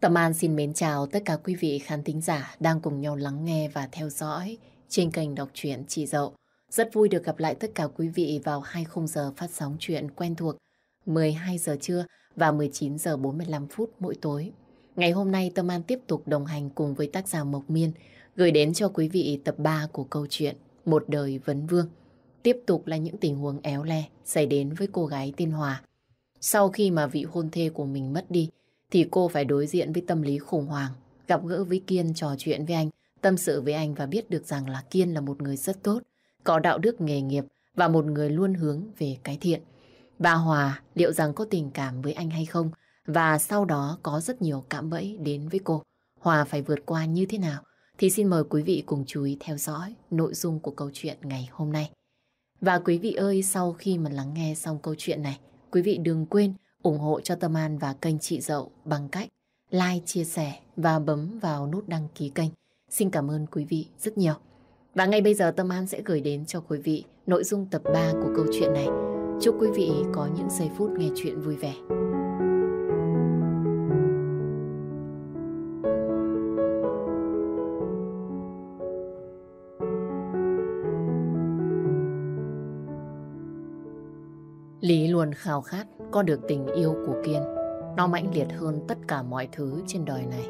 Tâm An xin mến chào tất cả quý vị khán thính giả đang cùng nhau lắng nghe và theo dõi trên kênh đọc truyện Chị Dậu. Rất vui được gặp lại tất cả quý vị vào 20 giờ phát sóng chuyện quen thuộc 12 giờ trưa và 19 giờ 45 phút mỗi tối. Ngày hôm nay, Tâm An tiếp tục đồng hành cùng với tác giả Mộc Miên gửi đến cho quý vị tập 3 của câu chuyện Một đời vấn vương. Tiếp tục là những tình huống éo le xảy đến với cô gái tên Hòa. Sau khi mà vị hôn thê của mình mất đi thì cô phải đối diện với tâm lý khủng hoảng, gặp gỡ với Kiên trò chuyện với anh, tâm sự với anh và biết được rằng là Kiên là một người rất tốt, có đạo đức nghề nghiệp và một người luôn hướng về cái thiện. Bà Hòa liệu rằng có tình cảm với anh hay không và sau đó có rất nhiều cạm bẫy đến với cô. Hòa phải vượt qua như thế nào thì xin mời quý vị cùng chú ý theo dõi nội dung của câu chuyện ngày hôm nay. Và quý vị ơi, sau khi mà lắng nghe xong câu chuyện này, quý vị đừng quên ủng hộ cho Tâm An và kênh Chị Dậu bằng cách like, chia sẻ và bấm vào nút đăng ký kênh. Xin cảm ơn quý vị rất nhiều. Và ngay bây giờ Tâm An sẽ gửi đến cho quý vị nội dung tập 3 của câu chuyện này. Chúc quý vị có những giây phút nghe chuyện vui vẻ. Luôn khao khát có được tình yêu của Kiên. Nó mãnh liệt hơn tất cả mọi thứ trên đời này.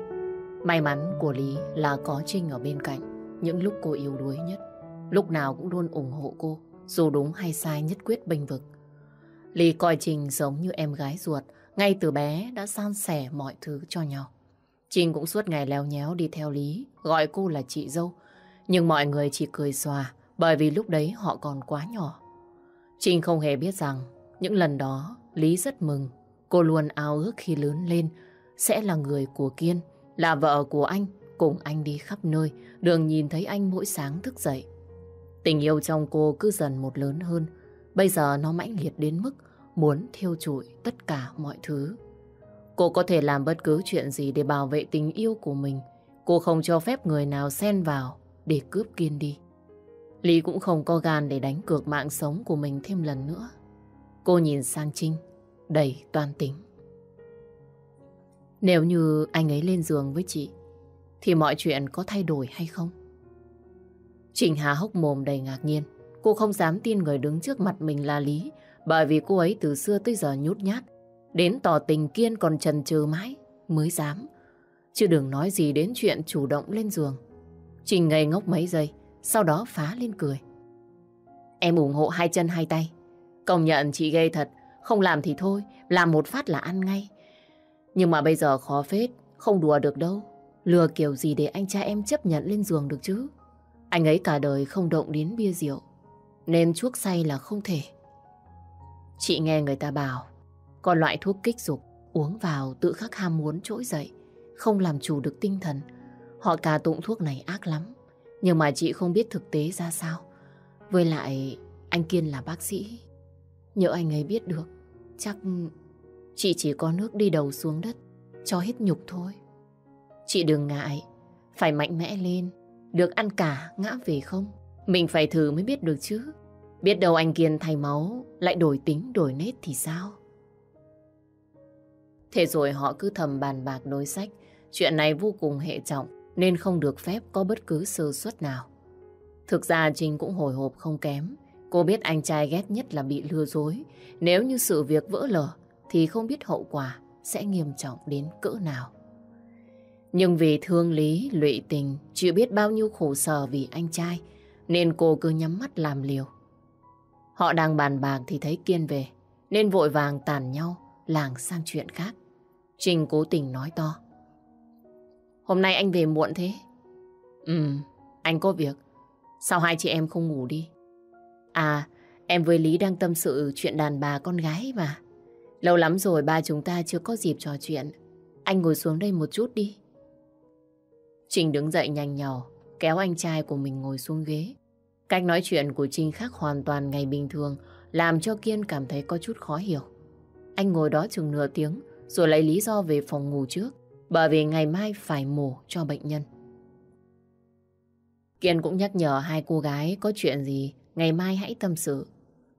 May mắn của Lý là có Trinh ở bên cạnh những lúc cô yếu đuối nhất. Lúc nào cũng luôn ủng hộ cô, dù đúng hay sai nhất quyết bênh vực. Lý coi Trinh giống như em gái ruột, ngay từ bé đã san sẻ mọi thứ cho nhau. Trinh cũng suốt ngày leo nhéo đi theo Lý, gọi cô là chị dâu. Nhưng mọi người chỉ cười xòa, bởi vì lúc đấy họ còn quá nhỏ. Trinh không hề biết rằng những lần đó, Lý rất mừng. Cô luôn ao ước khi lớn lên sẽ là người của Kiên, là vợ của anh, cùng anh đi khắp nơi, đường nhìn thấy anh mỗi sáng thức dậy. Tình yêu trong cô cứ dần một lớn hơn. Bây giờ nó mãnh liệt đến mức muốn thiêu trụi tất cả mọi thứ. Cô có thể làm bất cứ chuyện gì để bảo vệ tình yêu của mình. Cô không cho phép người nào xen vào để cướp Kiên đi. Lý cũng không có gan để đánh cược mạng sống của mình thêm lần nữa. Cô nhìn sang Trinh, đầy toan tính. Nếu như anh ấy lên giường với chị, thì mọi chuyện có thay đổi hay không? Trình Hà hốc mồm đầy ngạc nhiên. Cô không dám tin người đứng trước mặt mình là Lý, bởi vì cô ấy từ xưa tới giờ nhút nhát. Đến tỏ tình kiên còn trần trừ mãi, mới dám. Chứ đừng nói gì đến chuyện chủ động lên giường. Trình ngây ngốc mấy giây, sau đó phá lên cười. Em ủng hộ hai chân hai tay. Công nhận chị ghê thật, không làm thì thôi, làm một phát là ăn ngay. Nhưng mà bây giờ khó phết, không đùa được đâu. Lừa kiểu gì để anh cha em chấp nhận lên giường được chứ? Anh ấy cả đời không động đến bia rượu, nên chuốc say là không thể. Chị nghe người ta bảo, có loại thuốc kích dục, uống vào tự khắc ham muốn trỗi dậy, không làm chủ được tinh thần. Họ cà tụng thuốc này ác lắm, nhưng mà chị không biết thực tế ra sao. Với lại, anh Kiên là bác sĩ, Nhớ anh ấy biết được, chắc chị chỉ có nước đi đầu xuống đất, cho hết nhục thôi. Chị đừng ngại, phải mạnh mẽ lên, được ăn cả ngã về không? Mình phải thử mới biết được chứ. Biết đâu anh Kiên thay máu, lại đổi tính đổi nết thì sao? Thế rồi họ cứ thầm bàn bạc đối sách. Chuyện này vô cùng hệ trọng nên không được phép có bất cứ sơ suất nào. Thực ra Trinh cũng hồi hộp không kém Cô biết anh trai ghét nhất là bị lừa dối. Nếu như sự việc vỡ lở thì không biết hậu quả sẽ nghiêm trọng đến cỡ nào. Nhưng vì thương lý, lụy tình, chưa biết bao nhiêu khổ sở vì anh trai, nên cô cứ nhắm mắt làm liều. Họ đang bàn bạc thì thấy Kiên về, nên vội vàng tàn nhau, làng sang chuyện khác. Trình cố tình nói to. Hôm nay anh về muộn thế? Ừ, anh có việc. Sao hai chị em không ngủ đi? À, em với Lý đang tâm sự chuyện đàn bà con gái mà. Lâu lắm rồi ba chúng ta chưa có dịp trò chuyện. Anh ngồi xuống đây một chút đi. Trinh đứng dậy nhanh nhỏ, kéo anh trai của mình ngồi xuống ghế. Cách nói chuyện của Trinh khác hoàn toàn ngày bình thường, làm cho Kiên cảm thấy có chút khó hiểu. Anh ngồi đó chừng nửa tiếng, rồi lấy lý do về phòng ngủ trước, bởi vì ngày mai phải mổ cho bệnh nhân. Kiên cũng nhắc nhở hai cô gái có chuyện gì Ngày mai hãy tâm sự.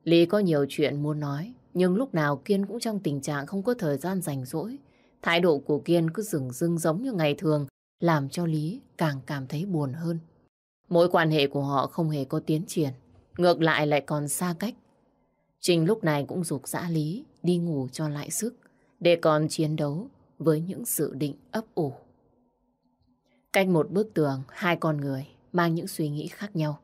Lý có nhiều chuyện muốn nói, nhưng lúc nào Kiên cũng trong tình trạng không có thời gian rảnh rỗi, Thái độ của Kiên cứ rừng rưng giống như ngày thường, làm cho Lý càng cảm thấy buồn hơn. Mối quan hệ của họ không hề có tiến triển, ngược lại lại còn xa cách. Trình lúc này cũng dục dã Lý đi ngủ cho lại sức, để còn chiến đấu với những sự định ấp ủ. Cách một bức tường, hai con người mang những suy nghĩ khác nhau.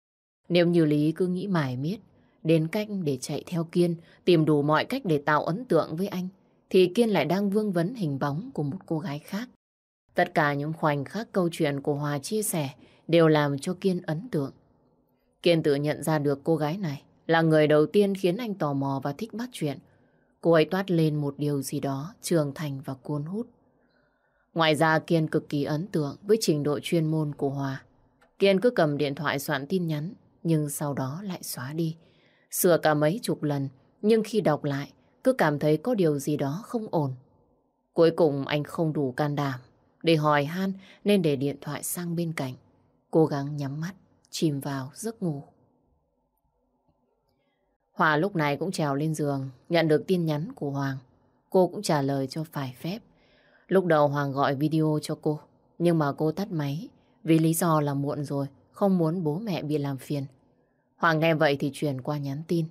Nếu như Lý cứ nghĩ mải miết, đến cách để chạy theo Kiên, tìm đủ mọi cách để tạo ấn tượng với anh, thì Kiên lại đang vương vấn hình bóng của một cô gái khác. Tất cả những khoảnh khắc câu chuyện của Hòa chia sẻ đều làm cho Kiên ấn tượng. Kiên tự nhận ra được cô gái này là người đầu tiên khiến anh tò mò và thích bắt chuyện. Cô ấy toát lên một điều gì đó trưởng thành và cuốn hút. Ngoài ra Kiên cực kỳ ấn tượng với trình độ chuyên môn của Hòa. Kiên cứ cầm điện thoại soạn tin nhắn, nhưng sau đó lại xóa đi. Sửa cả mấy chục lần, nhưng khi đọc lại, cứ cảm thấy có điều gì đó không ổn. Cuối cùng anh không đủ can đảm để hỏi han nên để điện thoại sang bên cạnh. Cố gắng nhắm mắt, chìm vào giấc ngủ. Hòa lúc này cũng trèo lên giường, nhận được tin nhắn của Hoàng. Cô cũng trả lời cho phải phép. Lúc đầu Hoàng gọi video cho cô, nhưng mà cô tắt máy vì lý do là muộn rồi, không muốn bố mẹ bị làm phiền. Hoàng nghe vậy thì chuyển qua nhắn tin.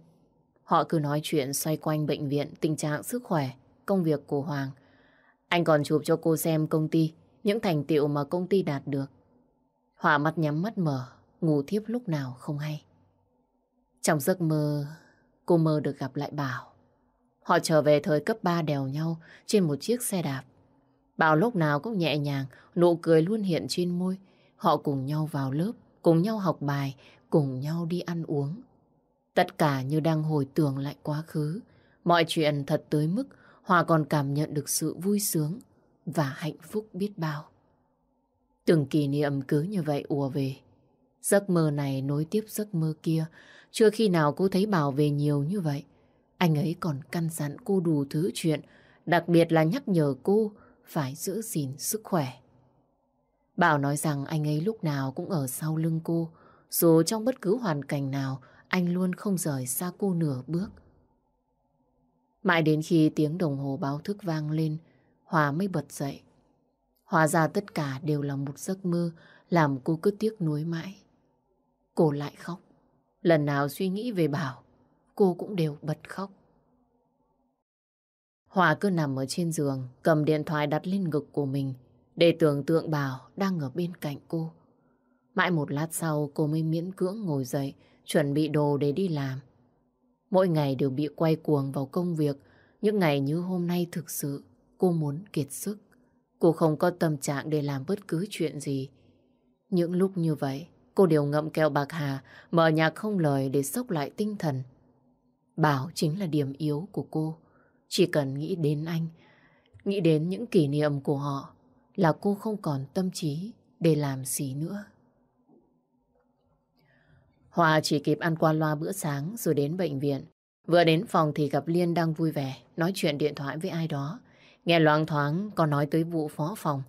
Họ cứ nói chuyện xoay quanh bệnh viện, tình trạng sức khỏe, công việc của Hoàng. Anh còn chụp cho cô xem công ty, những thành tiệu mà công ty đạt được. Họa mắt nhắm mắt mở, ngủ thiếp lúc nào không hay. Trong giấc mơ, cô mơ được gặp lại Bảo. Họ trở về thời cấp 3 đèo nhau trên một chiếc xe đạp. Bảo lúc nào cũng nhẹ nhàng, nụ cười luôn hiện trên môi. Họ cùng nhau vào lớp, cùng nhau học bài, cùng nhau đi ăn uống. Tất cả như đang hồi tưởng lại quá khứ. Mọi chuyện thật tới mức Hòa còn cảm nhận được sự vui sướng và hạnh phúc biết bao. Từng kỷ niệm cứ như vậy ùa về. Giấc mơ này nối tiếp giấc mơ kia. Chưa khi nào cô thấy Bảo về nhiều như vậy. Anh ấy còn căn dặn cô đủ thứ chuyện, đặc biệt là nhắc nhở cô phải giữ gìn sức khỏe. Bảo nói rằng anh ấy lúc nào cũng ở sau lưng cô, dù trong bất cứ hoàn cảnh nào, anh luôn không rời xa cô nửa bước. Mãi đến khi tiếng đồng hồ báo thức vang lên, Hòa mới bật dậy. Hóa ra tất cả đều là một giấc mơ làm cô cứ tiếc nuối mãi. Cô lại khóc. Lần nào suy nghĩ về Bảo, cô cũng đều bật khóc. Hòa cứ nằm ở trên giường, cầm điện thoại đặt lên ngực của mình để tưởng tượng Bảo đang ở bên cạnh cô. Mãi một lát sau cô mới miễn cưỡng ngồi dậy, chuẩn bị đồ để đi làm. Mỗi ngày đều bị quay cuồng vào công việc, những ngày như hôm nay thực sự cô muốn kiệt sức. Cô không có tâm trạng để làm bất cứ chuyện gì. Những lúc như vậy, cô đều ngậm kẹo bạc hà, mở nhạc không lời để sốc lại tinh thần. Bảo chính là điểm yếu của cô. Chỉ cần nghĩ đến anh, nghĩ đến những kỷ niệm của họ, là cô không còn tâm trí để làm gì nữa. Hòa chỉ kịp ăn qua loa bữa sáng rồi đến bệnh viện. Vừa đến phòng thì gặp Liên đang vui vẻ, nói chuyện điện thoại với ai đó. Nghe loáng thoáng có nói tới vụ phó phòng.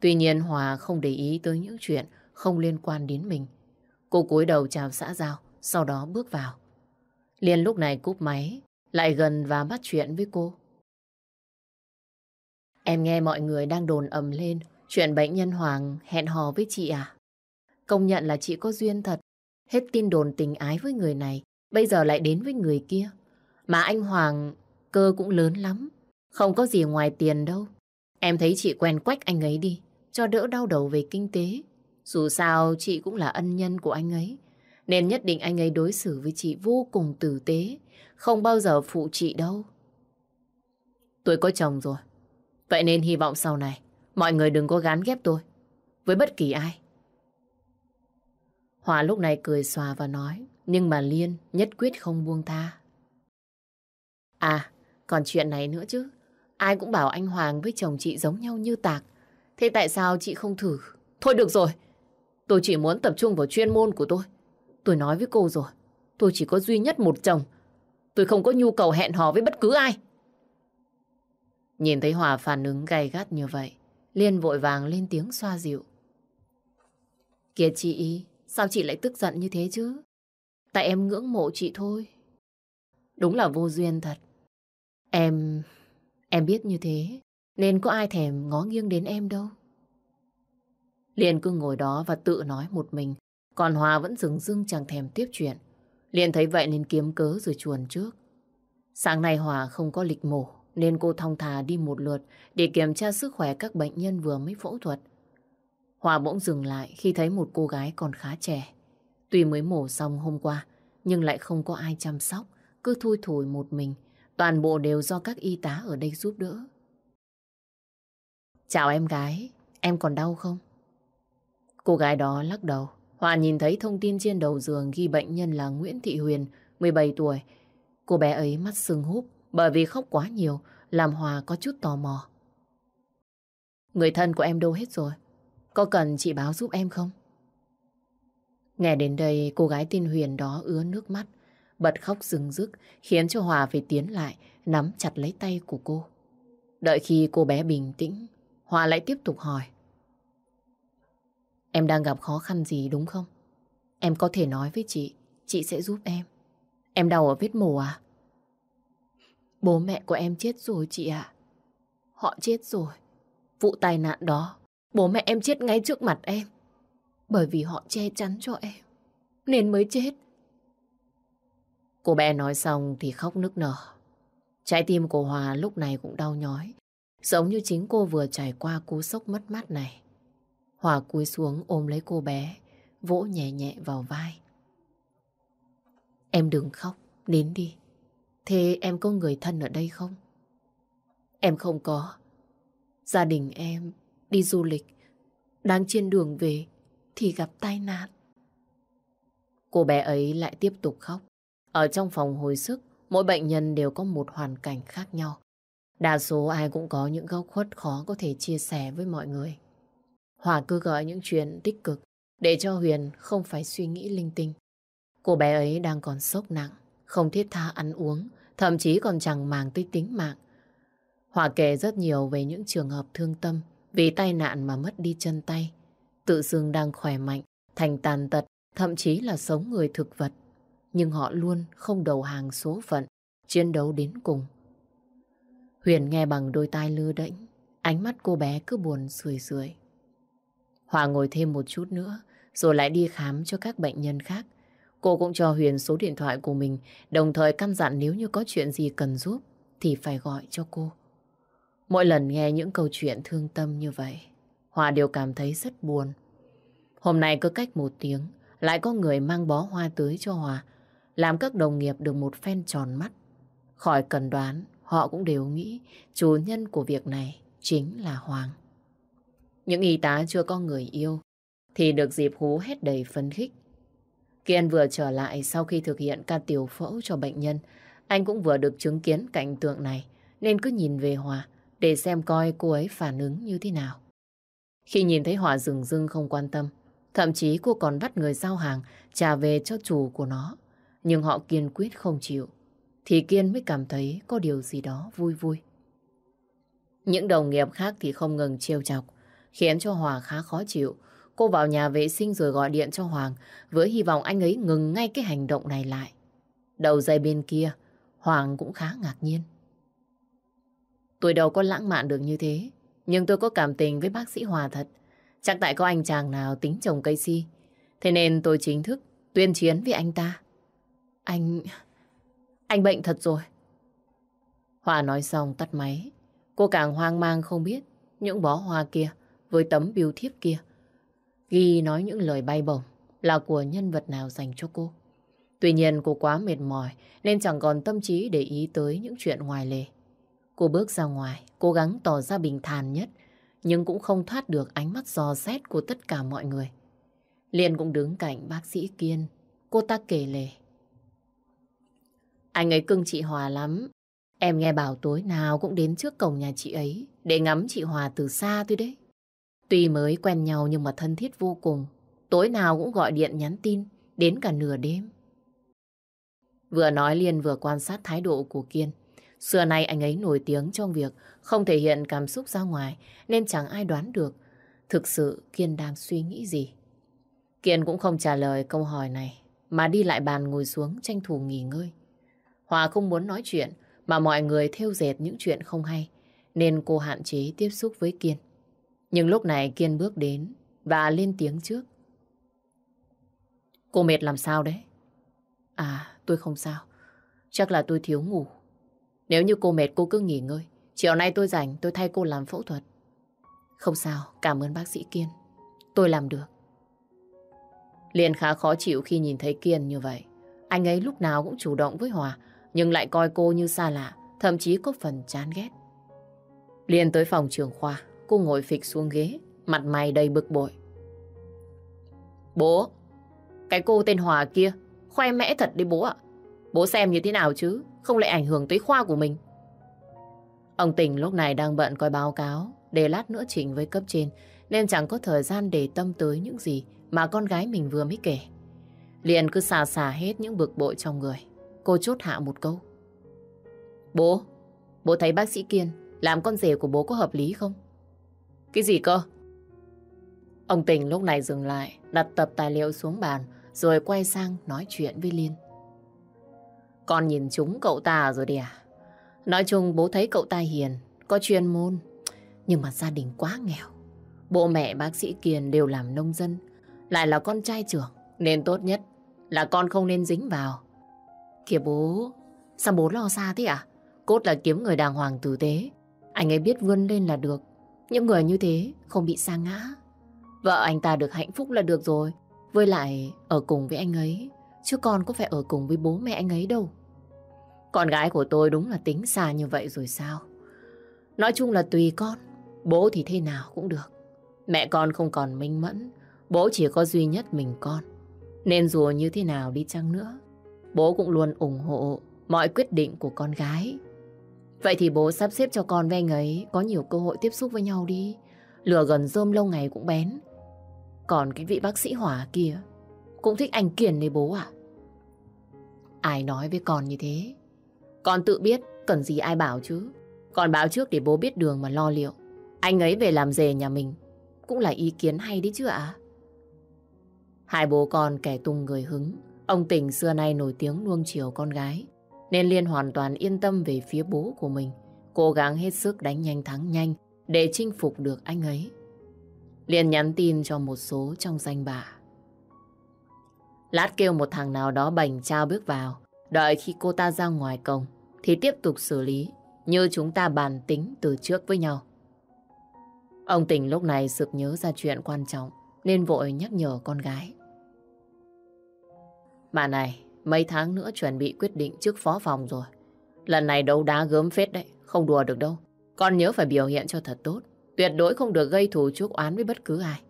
Tuy nhiên Hòa không để ý tới những chuyện không liên quan đến mình. Cô cúi đầu chào xã giao, sau đó bước vào. Liên lúc này cúp máy, lại gần và bắt chuyện với cô. Em nghe mọi người đang đồn ầm lên chuyện bệnh nhân Hoàng hẹn hò với chị à? Công nhận là chị có duyên thật. Hết tin đồn tình ái với người này, bây giờ lại đến với người kia. Mà anh Hoàng cơ cũng lớn lắm. Không có gì ngoài tiền đâu. Em thấy chị quen quách anh ấy đi, cho đỡ đau đầu về kinh tế. Dù sao chị cũng là ân nhân của anh ấy. Nên nhất định anh ấy đối xử với chị vô cùng tử tế, không bao giờ phụ chị đâu. Tôi có chồng rồi. Vậy nên hy vọng sau này mọi người đừng có gán ghép tôi với bất kỳ ai. Hòa lúc này cười xòa và nói nhưng mà Liên nhất quyết không buông tha. À, còn chuyện này nữa chứ. Ai cũng bảo anh Hoàng với chồng chị giống nhau như tạc. Thế tại sao chị không thử? Thôi được rồi. Tôi chỉ muốn tập trung vào chuyên môn của tôi. Tôi nói với cô rồi. Tôi chỉ có duy nhất một chồng. Tôi không có nhu cầu hẹn hò với bất cứ ai. Nhìn thấy Hòa phản ứng gay gắt như vậy, Liên vội vàng lên tiếng xoa dịu. Kìa chị, sao chị lại tức giận như thế chứ? Tại em ngưỡng mộ chị thôi. Đúng là vô duyên thật. Em... em biết như thế, Nên có ai thèm ngó nghiêng đến em đâu. Liên cứ ngồi đó và tự nói một mình. Còn Hòa vẫn dừng dưng chẳng thèm tiếp chuyện. Liên thấy vậy nên kiếm cớ rồi chuồn trước. Sáng nay Hòa không có lịch mổ nên cô thong thả đi một lượt để kiểm tra sức khỏe các bệnh nhân vừa mới phẫu thuật. Hòa bỗng dừng lại khi thấy một cô gái còn khá trẻ. Tuy mới mổ xong hôm qua, nhưng lại không có ai chăm sóc, cứ thui thủi một mình. Toàn bộ đều do các y tá ở đây giúp đỡ. Chào em gái, em còn đau không? Cô gái đó lắc đầu. Hòa nhìn thấy thông tin trên đầu giường ghi bệnh nhân là Nguyễn Thị Huyền, 17 tuổi. Cô bé ấy mắt sưng húp bởi vì khóc quá nhiều, làm Hòa có chút tò mò. Người thân của em đâu hết rồi? Có cần chị báo giúp em không? Nghe đến đây, cô gái tên Huyền đó ứa nước mắt, bật khóc rừng rức, khiến cho Hòa phải tiến lại, nắm chặt lấy tay của cô. Đợi khi cô bé bình tĩnh, Hòa lại tiếp tục hỏi. Em đang gặp khó khăn gì đúng không? Em có thể nói với chị, chị sẽ giúp em. Em đau ở vết mổ à? Bố mẹ của em chết rồi chị ạ. Họ chết rồi. Vụ tai nạn đó, bố mẹ em chết ngay trước mặt em. Bởi vì họ che chắn cho em. Nên mới chết. Cô bé nói xong thì khóc nức nở. Trái tim của Hòa lúc này cũng đau nhói. Giống như chính cô vừa trải qua cú sốc mất mát này. Hòa cúi xuống ôm lấy cô bé, vỗ nhẹ nhẹ vào vai. Em đừng khóc, đến đi. Thế em có người thân ở đây không? Em không có. Gia đình em đi du lịch, đang trên đường về thì gặp tai nạn. Cô bé ấy lại tiếp tục khóc. Ở trong phòng hồi sức, mỗi bệnh nhân đều có một hoàn cảnh khác nhau. Đa số ai cũng có những góc khuất khó có thể chia sẻ với mọi người. Hòa cứ gọi những chuyện tích cực để cho Huyền không phải suy nghĩ linh tinh. Cô bé ấy đang còn sốc nặng, không thiết tha ăn uống, thậm chí còn chẳng màng tới tính mạng. Hòa kể rất nhiều về những trường hợp thương tâm vì tai nạn mà mất đi chân tay. Tự dưng đang khỏe mạnh, thành tàn tật, thậm chí là sống người thực vật. Nhưng họ luôn không đầu hàng số phận, chiến đấu đến cùng. Huyền nghe bằng đôi tai lưa đễnh, ánh mắt cô bé cứ buồn sười sười. Hòa ngồi thêm một chút nữa, rồi lại đi khám cho các bệnh nhân khác. Cô cũng cho Huyền số điện thoại của mình, đồng thời căn dặn nếu như có chuyện gì cần giúp, thì phải gọi cho cô. Mỗi lần nghe những câu chuyện thương tâm như vậy, Hòa đều cảm thấy rất buồn. Hôm nay cứ cách một tiếng, lại có người mang bó hoa tới cho Hòa, làm các đồng nghiệp được một phen tròn mắt. Khỏi cần đoán, họ cũng đều nghĩ chủ nhân của việc này chính là Hoàng. Những y tá chưa có người yêu thì được dịp hú hết đầy phấn khích. Kiên vừa trở lại sau khi thực hiện ca tiểu phẫu cho bệnh nhân. Anh cũng vừa được chứng kiến cảnh tượng này nên cứ nhìn về Hòa để xem coi cô ấy phản ứng như thế nào. Khi nhìn thấy Hòa dừng dưng không quan tâm, thậm chí cô còn bắt người giao hàng trả về cho chủ của nó. Nhưng họ kiên quyết không chịu. Thì Kiên mới cảm thấy có điều gì đó vui vui. Những đồng nghiệp khác thì không ngừng trêu chọc khiến cho Hòa khá khó chịu. Cô vào nhà vệ sinh rồi gọi điện cho Hoàng với hy vọng anh ấy ngừng ngay cái hành động này lại. Đầu dây bên kia, Hoàng cũng khá ngạc nhiên. Tôi đâu có lãng mạn được như thế, nhưng tôi có cảm tình với bác sĩ Hòa thật. Chắc tại có anh chàng nào tính chồng cây si. Thế nên tôi chính thức tuyên chiến với anh ta. Anh... anh bệnh thật rồi. Hòa nói xong tắt máy. Cô càng hoang mang không biết những bó hoa kia với tấm biêu thiếp kia. Ghi nói những lời bay bổng là của nhân vật nào dành cho cô. Tuy nhiên cô quá mệt mỏi nên chẳng còn tâm trí để ý tới những chuyện ngoài lề. Cô bước ra ngoài, cố gắng tỏ ra bình thản nhất, nhưng cũng không thoát được ánh mắt dò xét của tất cả mọi người. Liên cũng đứng cạnh bác sĩ Kiên, cô ta kể lể. Anh ấy cưng chị Hòa lắm. Em nghe bảo tối nào cũng đến trước cổng nhà chị ấy để ngắm chị Hòa từ xa thôi đấy. Tuy mới quen nhau nhưng mà thân thiết vô cùng. Tối nào cũng gọi điện nhắn tin, đến cả nửa đêm. Vừa nói Liên vừa quan sát thái độ của Kiên. Xưa nay anh ấy nổi tiếng trong việc không thể hiện cảm xúc ra ngoài nên chẳng ai đoán được thực sự Kiên đang suy nghĩ gì. Kiên cũng không trả lời câu hỏi này mà đi lại bàn ngồi xuống tranh thủ nghỉ ngơi. Hòa không muốn nói chuyện mà mọi người theo dệt những chuyện không hay nên cô hạn chế tiếp xúc với Kiên. Nhưng lúc này Kiên bước đến và lên tiếng trước. Cô mệt làm sao đấy? À, tôi không sao. Chắc là tôi thiếu ngủ. Nếu như cô mệt cô cứ nghỉ ngơi. Chiều nay tôi rảnh, tôi thay cô làm phẫu thuật. Không sao, cảm ơn bác sĩ Kiên. Tôi làm được. Liên khá khó chịu khi nhìn thấy Kiên như vậy. Anh ấy lúc nào cũng chủ động với Hòa, nhưng lại coi cô như xa lạ, thậm chí có phần chán ghét. Liên tới phòng trường khoa, cô ngồi phịch xuống ghế, mặt mày đầy bực bội. Bố, cái cô tên Hòa kia, khoe mẽ thật đi bố ạ. Bố xem như thế nào chứ, không lại ảnh hưởng tới khoa của mình. Ông Tình lúc này đang bận coi báo cáo, để lát nữa trình với cấp trên, nên chẳng có thời gian để tâm tới những gì mà con gái mình vừa mới kể. Liền cứ xà xà hết những bực bội trong người. Cô chốt hạ một câu. Bố, bố thấy bác sĩ Kiên làm con rể của bố có hợp lý không? Cái gì cơ? Ông Tình lúc này dừng lại, đặt tập tài liệu xuống bàn, rồi quay sang nói chuyện với Liên. Con nhìn chúng cậu ta rồi đi à? Nói chung bố thấy cậu ta hiền, có chuyên môn, nhưng mà gia đình quá nghèo. Bộ mẹ bác sĩ kiền đều làm nông dân, lại là con trai trưởng, nên tốt nhất là con không nên dính vào. Kìa bố, sao bố lo xa thế à? Cốt là kiếm người đàng hoàng tử tế. Anh ấy biết vươn lên là được. Những người như thế không bị sa ngã. Vợ anh ta được hạnh phúc là được rồi. Với lại ở cùng với anh ấy. Chứ con có phải ở cùng với bố mẹ anh ấy đâu. Con gái của tôi đúng là tính xa như vậy rồi sao? Nói chung là tùy con. Bố thì thế nào cũng được. Mẹ con không còn minh mẫn. Bố chỉ có duy nhất mình con. Nên dù như thế nào đi chăng nữa, bố cũng luôn ủng hộ mọi quyết định của con gái. Vậy thì bố sắp xếp cho con với anh ấy có nhiều cơ hội tiếp xúc với nhau đi. Lửa gần rơm lâu ngày cũng bén. Còn cái vị bác sĩ hỏa kia cũng thích anh Kiền đấy bố à? Ai nói với con như thế? Con tự biết cần gì ai bảo chứ. Con báo trước để bố biết đường mà lo liệu. Anh ấy về làm rể nhà mình cũng là ý kiến hay đấy chứ ạ. Hai bố con kẻ tung người hứng. Ông Tình xưa nay nổi tiếng nuông chiều con gái. Nên Liên hoàn toàn yên tâm về phía bố của mình. Cố gắng hết sức đánh nhanh thắng nhanh để chinh phục được anh ấy. Liên nhắn tin cho một số trong danh bạ. Lát kêu một thằng nào đó bành trao bước vào. Đợi khi cô ta ra ngoài cổng thì tiếp tục xử lý như chúng ta bàn tính từ trước với nhau. Ông Tình lúc này sực nhớ ra chuyện quan trọng nên vội nhắc nhở con gái. Mà này, mấy tháng nữa chuẩn bị quyết định trước phó phòng rồi. Lần này đấu đá gớm phết đấy, không đùa được đâu. Con nhớ phải biểu hiện cho thật tốt. Tuyệt đối không được gây thù chuốc oán với bất cứ ai.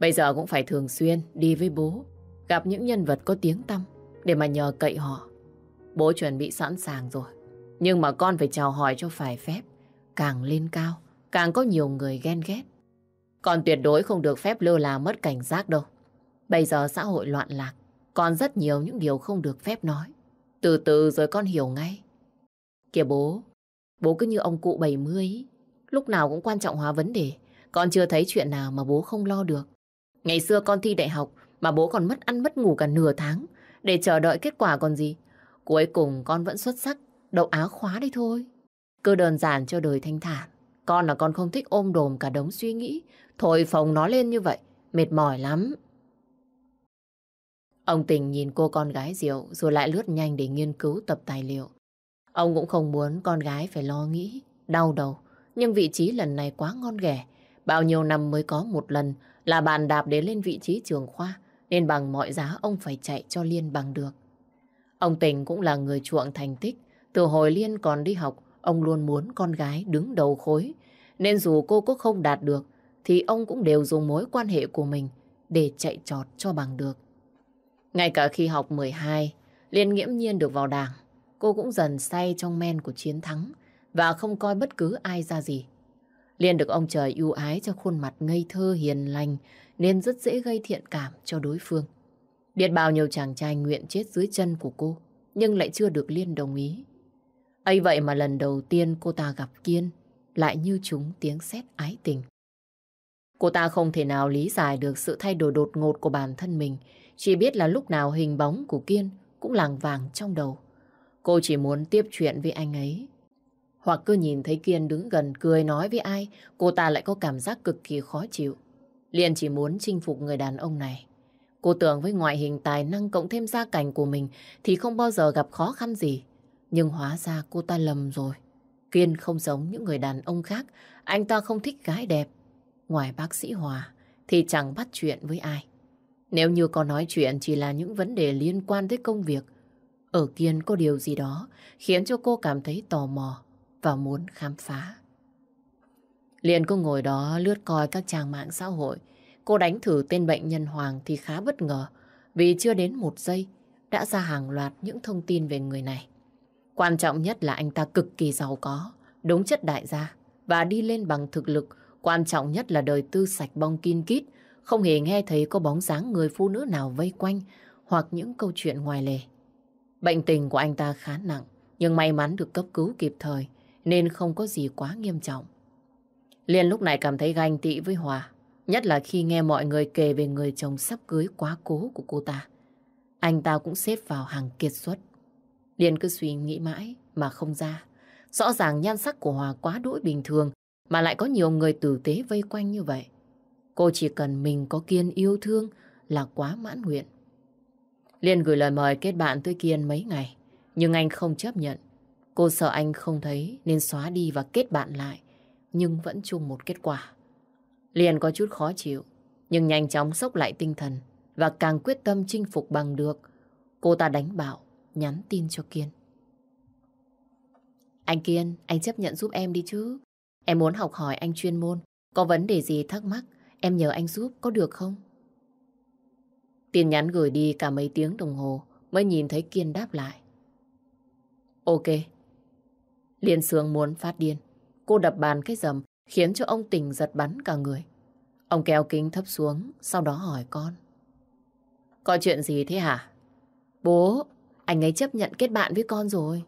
Bây giờ cũng phải thường xuyên đi với bố, gặp những nhân vật có tiếng tăm để mà nhờ cậy họ. Bố chuẩn bị sẵn sàng rồi. Nhưng mà con phải chào hỏi cho phải phép. Càng lên cao, càng có nhiều người ghen ghét. Con tuyệt đối không được phép lơ là mất cảnh giác đâu. Bây giờ xã hội loạn lạc, còn rất nhiều những điều không được phép nói. Từ từ rồi con hiểu ngay. Kìa bố, bố cứ như ông cụ 70 ý. Lúc nào cũng quan trọng hóa vấn đề. Con chưa thấy chuyện nào mà bố không lo được. Ngày xưa con thi đại học mà bố còn mất ăn mất ngủ cả nửa tháng để chờ đợi kết quả còn gì. Cuối cùng con vẫn xuất sắc, đậu áo khóa đi thôi. Cứ đơn giản cho đời thanh thản. Con là con không thích ôm đồm cả đống suy nghĩ. thôi phồng nó lên như vậy, mệt mỏi lắm. Ông Tình nhìn cô con gái diệu rồi lại lướt nhanh để nghiên cứu tập tài liệu. Ông cũng không muốn con gái phải lo nghĩ, đau đầu. Nhưng vị trí lần này quá ngon ghẻ. Bao nhiêu năm mới có một lần là bàn đạp để lên vị trí trường khoa. Nên bằng mọi giá ông phải chạy cho Liên bằng được. Ông Tình cũng là người chuộng thành tích. Từ hồi Liên còn đi học, ông luôn muốn con gái đứng đầu khối. Nên dù cô có không đạt được, thì ông cũng đều dùng mối quan hệ của mình để chạy trọt cho bằng được. Ngay cả khi học 12, Liên nghiễm nhiên được vào đảng, cô cũng dần say trong men của chiến thắng và không coi bất cứ ai ra gì. Liên được ông trời ưu ái cho khuôn mặt ngây thơ hiền lành nên rất dễ gây thiện cảm cho đối phương. Biết bao nhiêu chàng trai nguyện chết dưới chân của cô nhưng lại chưa được Liên đồng ý. ấy vậy mà lần đầu tiên cô ta gặp Kiên lại như chúng tiếng sét ái tình. Cô ta không thể nào lý giải được sự thay đổi đột ngột của bản thân mình chỉ biết là lúc nào hình bóng của Kiên cũng làng vàng trong đầu. Cô chỉ muốn tiếp chuyện với anh ấy. Hoặc cứ nhìn thấy Kiên đứng gần cười nói với ai, cô ta lại có cảm giác cực kỳ khó chịu. Liên chỉ muốn chinh phục người đàn ông này. Cô tưởng với ngoại hình tài năng cộng thêm gia cảnh của mình thì không bao giờ gặp khó khăn gì. Nhưng hóa ra cô ta lầm rồi. Kiên không giống những người đàn ông khác. Anh ta không thích gái đẹp. Ngoài bác sĩ Hòa thì chẳng bắt chuyện với ai. Nếu như có nói chuyện chỉ là những vấn đề liên quan tới công việc, ở Kiên có điều gì đó khiến cho cô cảm thấy tò mò và muốn khám phá. Liền cô ngồi đó lướt coi các trang mạng xã hội. Cô đánh thử tên bệnh nhân Hoàng thì khá bất ngờ vì chưa đến một giây đã ra hàng loạt những thông tin về người này. Quan trọng nhất là anh ta cực kỳ giàu có, đúng chất đại gia và đi lên bằng thực lực. Quan trọng nhất là đời tư sạch bong kin kít, không hề nghe thấy có bóng dáng người phụ nữ nào vây quanh hoặc những câu chuyện ngoài lề. Bệnh tình của anh ta khá nặng, nhưng may mắn được cấp cứu kịp thời nên không có gì quá nghiêm trọng. Liên lúc này cảm thấy ganh tị với Hòa, nhất là khi nghe mọi người kể về người chồng sắp cưới quá cố của cô ta. Anh ta cũng xếp vào hàng kiệt xuất. Liên cứ suy nghĩ mãi mà không ra. Rõ ràng nhan sắc của Hòa quá đỗi bình thường mà lại có nhiều người tử tế vây quanh như vậy. Cô chỉ cần mình có Kiên yêu thương là quá mãn nguyện. Liên gửi lời mời kết bạn tới Kiên mấy ngày, nhưng anh không chấp nhận. Cô sợ anh không thấy nên xóa đi và kết bạn lại, nhưng vẫn chung một kết quả liền có chút khó chịu, nhưng nhanh chóng sốc lại tinh thần và càng quyết tâm chinh phục bằng được. Cô ta đánh bảo, nhắn tin cho Kiên. Anh Kiên, anh chấp nhận giúp em đi chứ. Em muốn học hỏi anh chuyên môn. Có vấn đề gì thắc mắc, em nhờ anh giúp có được không? Tin nhắn gửi đi cả mấy tiếng đồng hồ mới nhìn thấy Kiên đáp lại. Ok. Liên sương muốn phát điên. Cô đập bàn cái rầm khiến cho ông tình giật bắn cả người. Ông kéo kính thấp xuống, sau đó hỏi con. Có chuyện gì thế hả? Bố, anh ấy chấp nhận kết bạn với con rồi.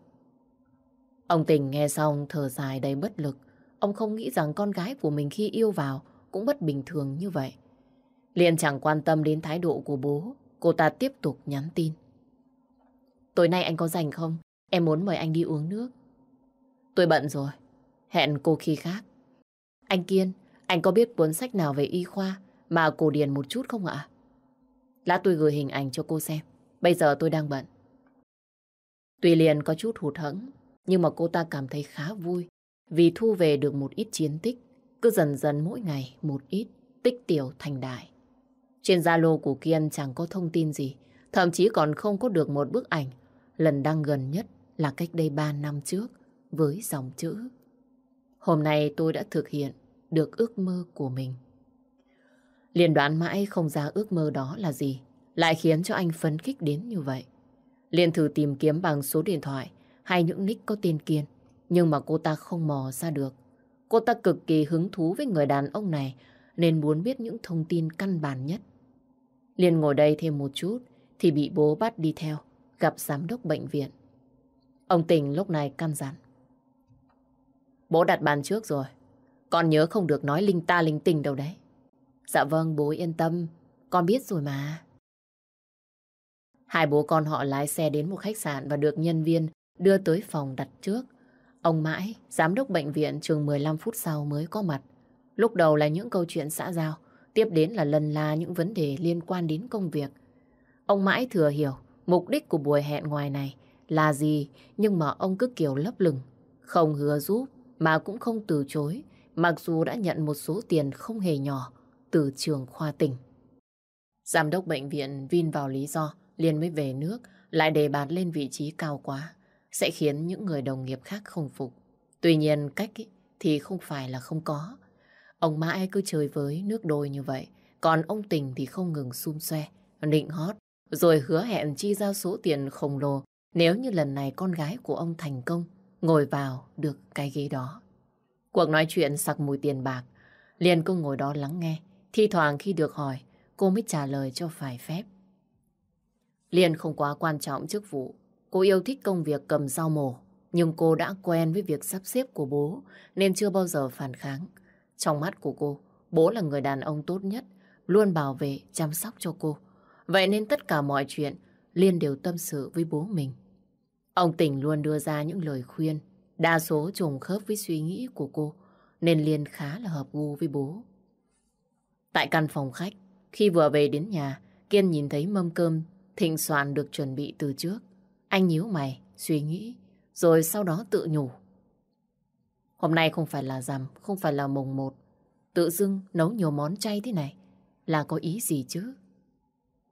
Ông tình nghe xong thở dài đầy bất lực. Ông không nghĩ rằng con gái của mình khi yêu vào cũng bất bình thường như vậy. Liên chẳng quan tâm đến thái độ của bố. Cô ta tiếp tục nhắn tin. Tối nay anh có rảnh không? Em muốn mời anh đi uống nước. Tôi bận rồi. Hẹn cô khi khác. Anh Kiên, anh có biết cuốn sách nào về y khoa mà cổ điển một chút không ạ? Lát tôi gửi hình ảnh cho cô xem. Bây giờ tôi đang bận. Tuy liền có chút hụt hẫng, nhưng mà cô ta cảm thấy khá vui vì thu về được một ít chiến tích, cứ dần dần mỗi ngày một ít, tích tiểu thành đại. Trên Zalo của Kiên chẳng có thông tin gì, thậm chí còn không có được một bức ảnh. Lần đăng gần nhất là cách đây 3 năm trước với dòng chữ. Hôm nay tôi đã thực hiện được ước mơ của mình. Liên đoán mãi không ra ước mơ đó là gì, lại khiến cho anh phấn khích đến như vậy. Liên thử tìm kiếm bằng số điện thoại hay những nick có tên Kiên, nhưng mà cô ta không mò ra được. Cô ta cực kỳ hứng thú với người đàn ông này nên muốn biết những thông tin căn bản nhất. Liên ngồi đây thêm một chút thì bị bố bắt đi theo, gặp giám đốc bệnh viện. Ông Tình lúc này căn dặn. Bố đặt bàn trước rồi, con nhớ không được nói linh ta linh tinh đâu đấy. Dạ vâng, bố yên tâm, con biết rồi mà. Hai bố con họ lái xe đến một khách sạn và được nhân viên đưa tới phòng đặt trước. Ông mãi, giám đốc bệnh viện chừng 15 phút sau mới có mặt. Lúc đầu là những câu chuyện xã giao, tiếp đến là lần la những vấn đề liên quan đến công việc. Ông mãi thừa hiểu mục đích của buổi hẹn ngoài này là gì, nhưng mà ông cứ kiểu lấp lửng, không hứa giúp mà cũng không từ chối, mặc dù đã nhận một số tiền không hề nhỏ từ trường khoa tỉnh. Giám đốc bệnh viện vin vào lý do liền mới về nước, lại đề bạt lên vị trí cao quá, sẽ khiến những người đồng nghiệp khác không phục. Tuy nhiên cách ý, thì không phải là không có. Ông mãi cứ chơi với nước đôi như vậy, còn ông Tình thì không ngừng xung xoe, định hót, rồi hứa hẹn chi ra số tiền khổng lồ nếu như lần này con gái của ông thành công ngồi vào được cái ghế đó. Cuộc nói chuyện sặc mùi tiền bạc, liền cô ngồi đó lắng nghe, thi thoảng khi được hỏi, cô mới trả lời cho phải phép. Liên không quá quan trọng chức vụ. Cô yêu thích công việc cầm dao mổ. Nhưng cô đã quen với việc sắp xếp của bố nên chưa bao giờ phản kháng. Trong mắt của cô, bố là người đàn ông tốt nhất, luôn bảo vệ, chăm sóc cho cô. Vậy nên tất cả mọi chuyện Liên đều tâm sự với bố mình. Ông Tình luôn đưa ra những lời khuyên, Đa số trùng khớp với suy nghĩ của cô, nên Liên khá là hợp gu với bố. Tại căn phòng khách, khi vừa về đến nhà, Kiên nhìn thấy mâm cơm thịnh soạn được chuẩn bị từ trước. Anh nhíu mày, suy nghĩ, rồi sau đó tự nhủ. Hôm nay không phải là rằm, không phải là mùng một. Tự dưng nấu nhiều món chay thế này là có ý gì chứ?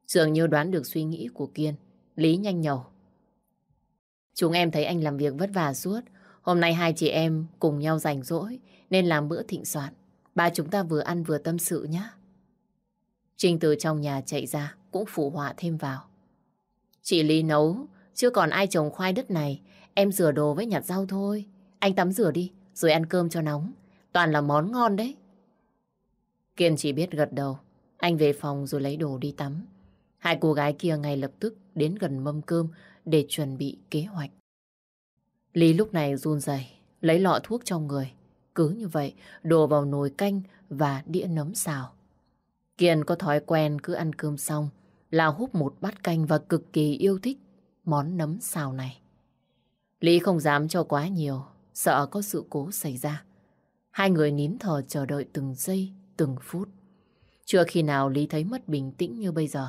Dường như đoán được suy nghĩ của Kiên, Lý nhanh nhầu. Chúng em thấy anh làm việc vất vả suốt. Hôm nay hai chị em cùng nhau rảnh rỗi nên làm bữa thịnh soạn. Ba chúng ta vừa ăn vừa tâm sự nhé. Trinh từ trong nhà chạy ra cũng phụ họa thêm vào. Chị Lý nấu, chưa còn ai trồng khoai đất này. Em rửa đồ với nhặt rau thôi. Anh tắm rửa đi, rồi ăn cơm cho nóng. Toàn là món ngon đấy. Kiên chỉ biết gật đầu. Anh về phòng rồi lấy đồ đi tắm. Hai cô gái kia ngay lập tức đến gần mâm cơm để chuẩn bị kế hoạch. Lý lúc này run rẩy lấy lọ thuốc trong người. Cứ như vậy, đổ vào nồi canh và đĩa nấm xào. Kiên có thói quen cứ ăn cơm xong là hút một bát canh và cực kỳ yêu thích món nấm xào này. Lý không dám cho quá nhiều, sợ có sự cố xảy ra. Hai người nín thở chờ đợi từng giây, từng phút. Chưa khi nào Lý thấy mất bình tĩnh như bây giờ.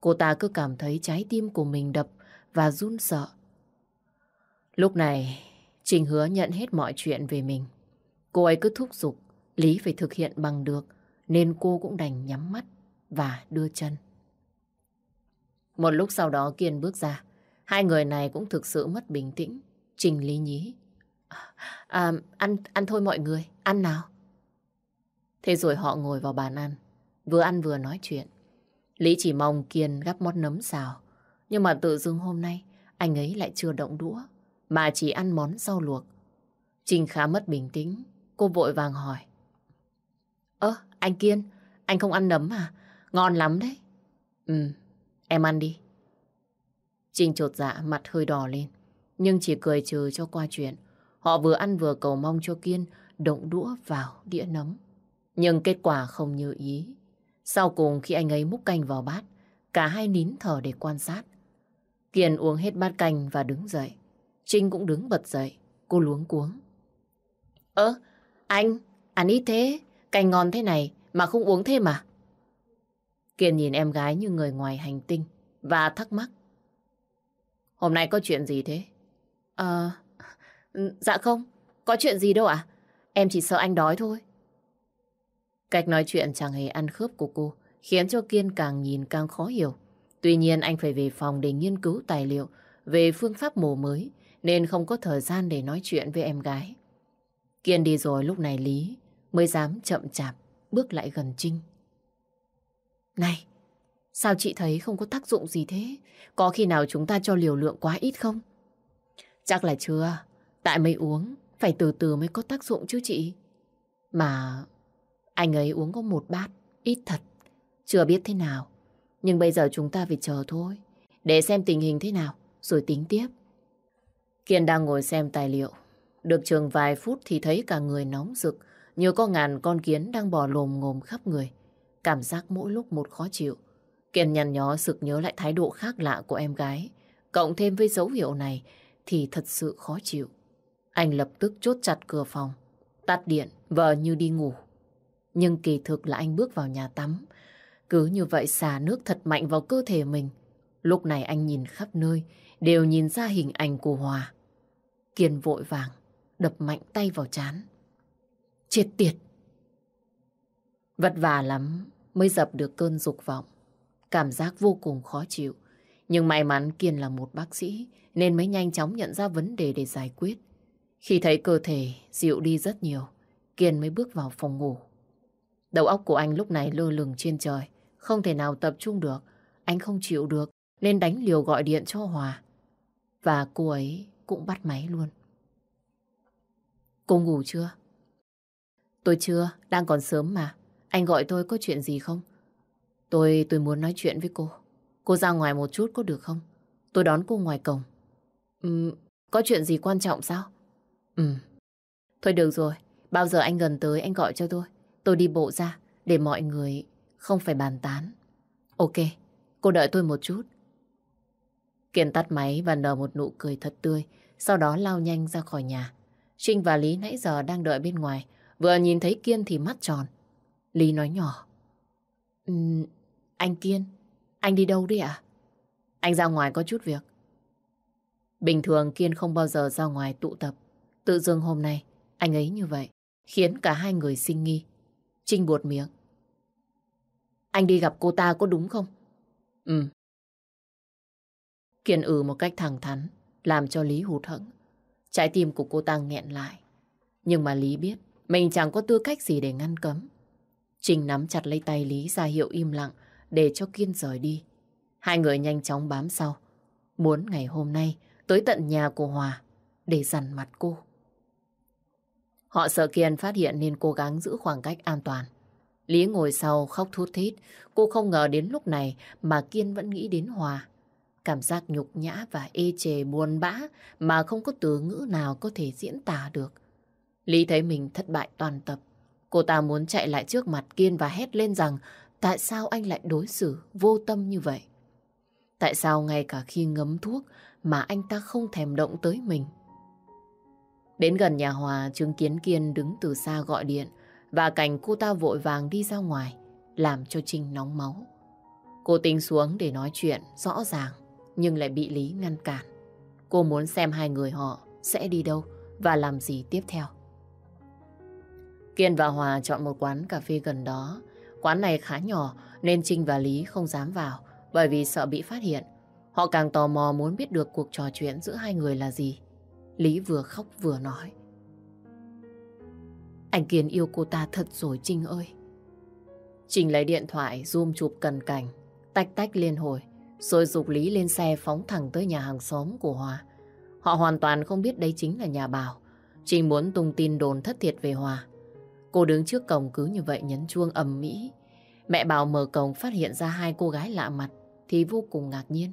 Cô ta cứ cảm thấy trái tim của mình đập và run sợ. Lúc này, Trình hứa nhận hết mọi chuyện về mình. Cô ấy cứ thúc giục Lý phải thực hiện bằng được nên cô cũng đành nhắm mắt và đưa chân. Một lúc sau đó Kiên bước ra. Hai người này cũng thực sự mất bình tĩnh. Trình Lý nhí. À, ăn, ăn thôi mọi người, ăn nào. Thế rồi họ ngồi vào bàn ăn, vừa ăn vừa nói chuyện. Lý chỉ mong Kiên gắp món nấm xào. Nhưng mà tự dưng hôm nay, anh ấy lại chưa động đũa, mà chỉ ăn món rau luộc. Trình khá mất bình tĩnh, cô vội vàng hỏi. Ơ, anh Kiên, anh không ăn nấm à? Ngon lắm đấy. Ừ, em ăn đi. Trình trột dạ, mặt hơi đỏ lên, nhưng chỉ cười trừ cho qua chuyện. Họ vừa ăn vừa cầu mong cho Kiên động đũa vào đĩa nấm. Nhưng kết quả không như ý. Sau cùng khi anh ấy múc canh vào bát, cả hai nín thở để quan sát. Kiên uống hết bát canh và đứng dậy. Trinh cũng đứng bật dậy, cô luống cuống. Ơ, anh, ăn ít thế, canh ngon thế này mà không uống thêm à? Kiên nhìn em gái như người ngoài hành tinh và thắc mắc. Hôm nay có chuyện gì thế? Ờ, dạ không, có chuyện gì đâu ạ. Em chỉ sợ anh đói thôi. Cách nói chuyện chẳng hề ăn khớp của cô khiến cho Kiên càng nhìn càng khó hiểu. Tuy nhiên anh phải về phòng để nghiên cứu tài liệu về phương pháp mổ mới nên không có thời gian để nói chuyện với em gái. Kiên đi rồi lúc này Lý mới dám chậm chạp bước lại gần Trinh. Này, sao chị thấy không có tác dụng gì thế? Có khi nào chúng ta cho liều lượng quá ít không? Chắc là chưa. Tại mới uống, phải từ từ mới có tác dụng chứ chị. Mà anh ấy uống có một bát, ít thật. Chưa biết thế nào. Nhưng bây giờ chúng ta phải chờ thôi. Để xem tình hình thế nào, rồi tính tiếp. Kiên đang ngồi xem tài liệu. Được trường vài phút thì thấy cả người nóng rực, như có ngàn con kiến đang bò lồm ngồm khắp người. Cảm giác mỗi lúc một khó chịu. Kiên nhăn nhó sực nhớ lại thái độ khác lạ của em gái. Cộng thêm với dấu hiệu này thì thật sự khó chịu. Anh lập tức chốt chặt cửa phòng, tắt điện, vờ như đi ngủ. Nhưng kỳ thực là anh bước vào nhà tắm. Cứ như vậy xả nước thật mạnh vào cơ thể mình. Lúc này anh nhìn khắp nơi, đều nhìn ra hình ảnh của Hòa. Kiên vội vàng, đập mạnh tay vào chán. Chết tiệt! Vất vả lắm mới dập được cơn dục vọng. Cảm giác vô cùng khó chịu. Nhưng may mắn Kiên là một bác sĩ nên mới nhanh chóng nhận ra vấn đề để giải quyết. Khi thấy cơ thể dịu đi rất nhiều, Kiên mới bước vào phòng ngủ. Đầu óc của anh lúc này lơ lửng trên trời, không thể nào tập trung được. Anh không chịu được, nên đánh liều gọi điện cho Hòa. Và cô ấy cũng bắt máy luôn. Cô ngủ chưa? Tôi chưa, đang còn sớm mà. Anh gọi tôi có chuyện gì không? Tôi, tôi muốn nói chuyện với cô. Cô ra ngoài một chút có được không? Tôi đón cô ngoài cổng. Ừ, có chuyện gì quan trọng sao? Ừ. Thôi được rồi, bao giờ anh gần tới anh gọi cho tôi. Tôi đi bộ ra để mọi người không phải bàn tán. Ok, cô đợi tôi một chút. Kiên tắt máy và nở một nụ cười thật tươi, sau đó lao nhanh ra khỏi nhà. Trinh và Lý nãy giờ đang đợi bên ngoài. Vừa nhìn thấy Kiên thì mắt tròn. Lý nói nhỏ. Um, anh Kiên, anh đi đâu đi ạ? Anh ra ngoài có chút việc. Bình thường Kiên không bao giờ ra ngoài tụ tập. Tự dưng hôm nay, anh ấy như vậy, khiến cả hai người sinh nghi. Trinh buột miệng. Anh đi gặp cô ta có đúng không? Ừ. Kiên ừ một cách thẳng thắn, làm cho Lý hụt hẫng. Trái tim của cô ta nghẹn lại. Nhưng mà Lý biết, mình chẳng có tư cách gì để ngăn cấm. Trình nắm chặt lấy tay Lý ra hiệu im lặng để cho Kiên rời đi. Hai người nhanh chóng bám sau. Muốn ngày hôm nay tới tận nhà của Hòa để dằn mặt cô. Họ sợ Kiên phát hiện nên cố gắng giữ khoảng cách an toàn. Lý ngồi sau khóc thút thít. Cô không ngờ đến lúc này mà Kiên vẫn nghĩ đến Hòa. Cảm giác nhục nhã và ê chề buồn bã mà không có từ ngữ nào có thể diễn tả được. Lý thấy mình thất bại toàn tập. Cô ta muốn chạy lại trước mặt Kiên và hét lên rằng tại sao anh lại đối xử vô tâm như vậy. Tại sao ngay cả khi ngấm thuốc mà anh ta không thèm động tới mình. Đến gần nhà Hòa, chứng kiến Kiên đứng từ xa gọi điện và cảnh cô ta vội vàng đi ra ngoài, làm cho Trinh nóng máu. Cô tính xuống để nói chuyện rõ ràng, nhưng lại bị Lý ngăn cản. Cô muốn xem hai người họ sẽ đi đâu và làm gì tiếp theo. Kiên và Hòa chọn một quán cà phê gần đó. Quán này khá nhỏ nên Trinh và Lý không dám vào bởi vì sợ bị phát hiện. Họ càng tò mò muốn biết được cuộc trò chuyện giữa hai người là gì. Lý vừa khóc vừa nói. Anh Kiên yêu cô ta thật rồi Trinh ơi. Trinh lấy điện thoại zoom chụp cần cảnh, tách tách liên hồi, rồi dục Lý lên xe phóng thẳng tới nhà hàng xóm của Hòa. Họ hoàn toàn không biết đây chính là nhà Bảo. Trinh muốn tung tin đồn thất thiệt về Hòa. Cô đứng trước cổng cứ như vậy nhấn chuông ầm mỹ. Mẹ Bảo mở cổng phát hiện ra hai cô gái lạ mặt thì vô cùng ngạc nhiên.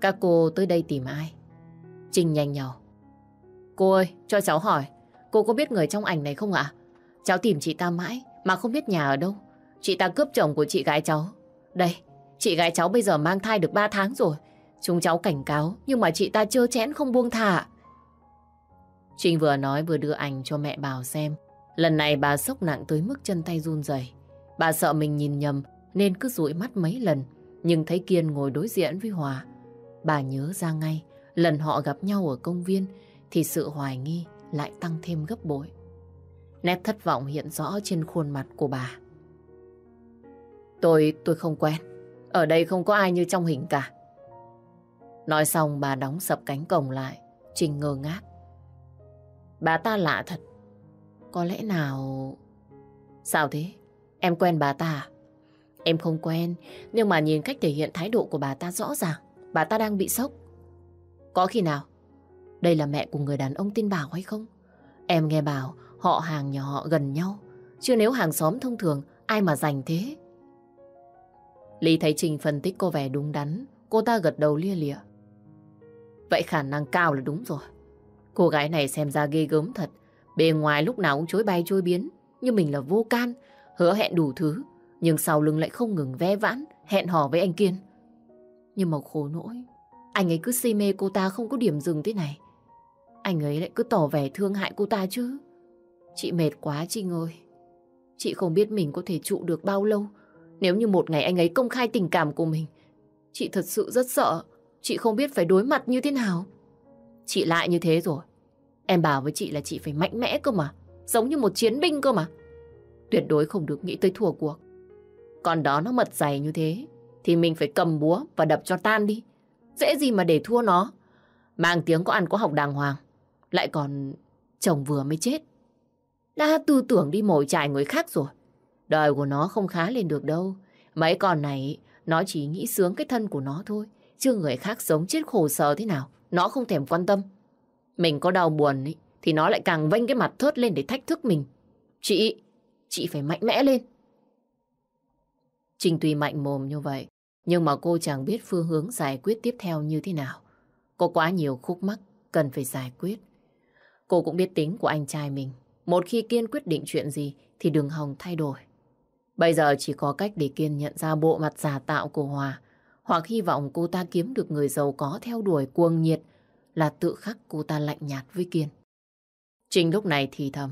Các cô tới đây tìm ai? Trinh nhanh nhỏ. Cô ơi, cho cháu hỏi, cô có biết người trong ảnh này không ạ? Cháu tìm chị ta mãi mà không biết nhà ở đâu. Chị ta cướp chồng của chị gái cháu. Đây, chị gái cháu bây giờ mang thai được 3 tháng rồi. Chúng cháu cảnh cáo, nhưng mà chị ta chơ chẽn không buông thả. Trinh vừa nói vừa đưa ảnh cho mẹ Bảo xem. Lần này bà sốc nặng tới mức chân tay run rẩy. Bà sợ mình nhìn nhầm nên cứ dụi mắt mấy lần. Nhưng thấy Kiên ngồi đối diện với Hòa. Bà nhớ ra ngay, lần họ gặp nhau ở công viên thì sự hoài nghi lại tăng thêm gấp bội. Nét thất vọng hiện rõ trên khuôn mặt của bà. Tôi, tôi không quen. Ở đây không có ai như trong hình cả. Nói xong bà đóng sập cánh cổng lại, trình ngơ ngác. Bà ta lạ thật. Có lẽ nào... Sao thế? Em quen bà ta à? Em không quen, nhưng mà nhìn cách thể hiện thái độ của bà ta rõ ràng. Bà ta đang bị sốc. Có khi nào? Đây là mẹ của người đàn ông tin Bảo hay không? Em nghe bảo họ hàng nhà họ gần nhau. Chứ nếu hàng xóm thông thường, ai mà dành thế? Lý thấy Trình phân tích cô vẻ đúng đắn. Cô ta gật đầu lia lịa. Vậy khả năng cao là đúng rồi. Cô gái này xem ra ghê gớm thật. Bề ngoài lúc nào cũng chối bay chối biến. Nhưng mình là vô can, hứa hẹn đủ thứ. Nhưng sau lưng lại không ngừng ve vãn, hẹn hò với anh Kiên. Nhưng mà khổ nỗi, anh ấy cứ si mê cô ta không có điểm dừng thế này. Anh ấy lại cứ tỏ vẻ thương hại cô ta chứ. Chị mệt quá Trinh ơi. Chị không biết mình có thể trụ được bao lâu. Nếu như một ngày anh ấy công khai tình cảm của mình. Chị thật sự rất sợ. Chị không biết phải đối mặt như thế nào. Chị lại như thế rồi. Em bảo với chị là chị phải mạnh mẽ cơ mà. Giống như một chiến binh cơ mà. Tuyệt đối không được nghĩ tới thua cuộc. Còn đó nó mật dày như thế. Thì mình phải cầm búa và đập cho tan đi. Dễ gì mà để thua nó. Mang tiếng có ăn có học đàng hoàng. Lại còn chồng vừa mới chết. Đã tư tưởng đi mồi chài người khác rồi. Đời của nó không khá lên được đâu. Mấy con này, nó chỉ nghĩ sướng cái thân của nó thôi. Chứ người khác sống chết khổ sở thế nào, nó không thèm quan tâm. Mình có đau buồn ý, thì nó lại càng vênh cái mặt thớt lên để thách thức mình. Chị, chị phải mạnh mẽ lên. Trinh tuy mạnh mồm như vậy, nhưng mà cô chẳng biết phương hướng giải quyết tiếp theo như thế nào. Có quá nhiều khúc mắc cần phải giải quyết. Cô cũng biết tính của anh trai mình. Một khi Kiên quyết định chuyện gì thì đừng hòng thay đổi. Bây giờ chỉ có cách để Kiên nhận ra bộ mặt giả tạo của Hòa hoặc hy vọng cô ta kiếm được người giàu có theo đuổi cuồng nhiệt là tự khắc cô ta lạnh nhạt với Kiên. trình lúc này thì thầm.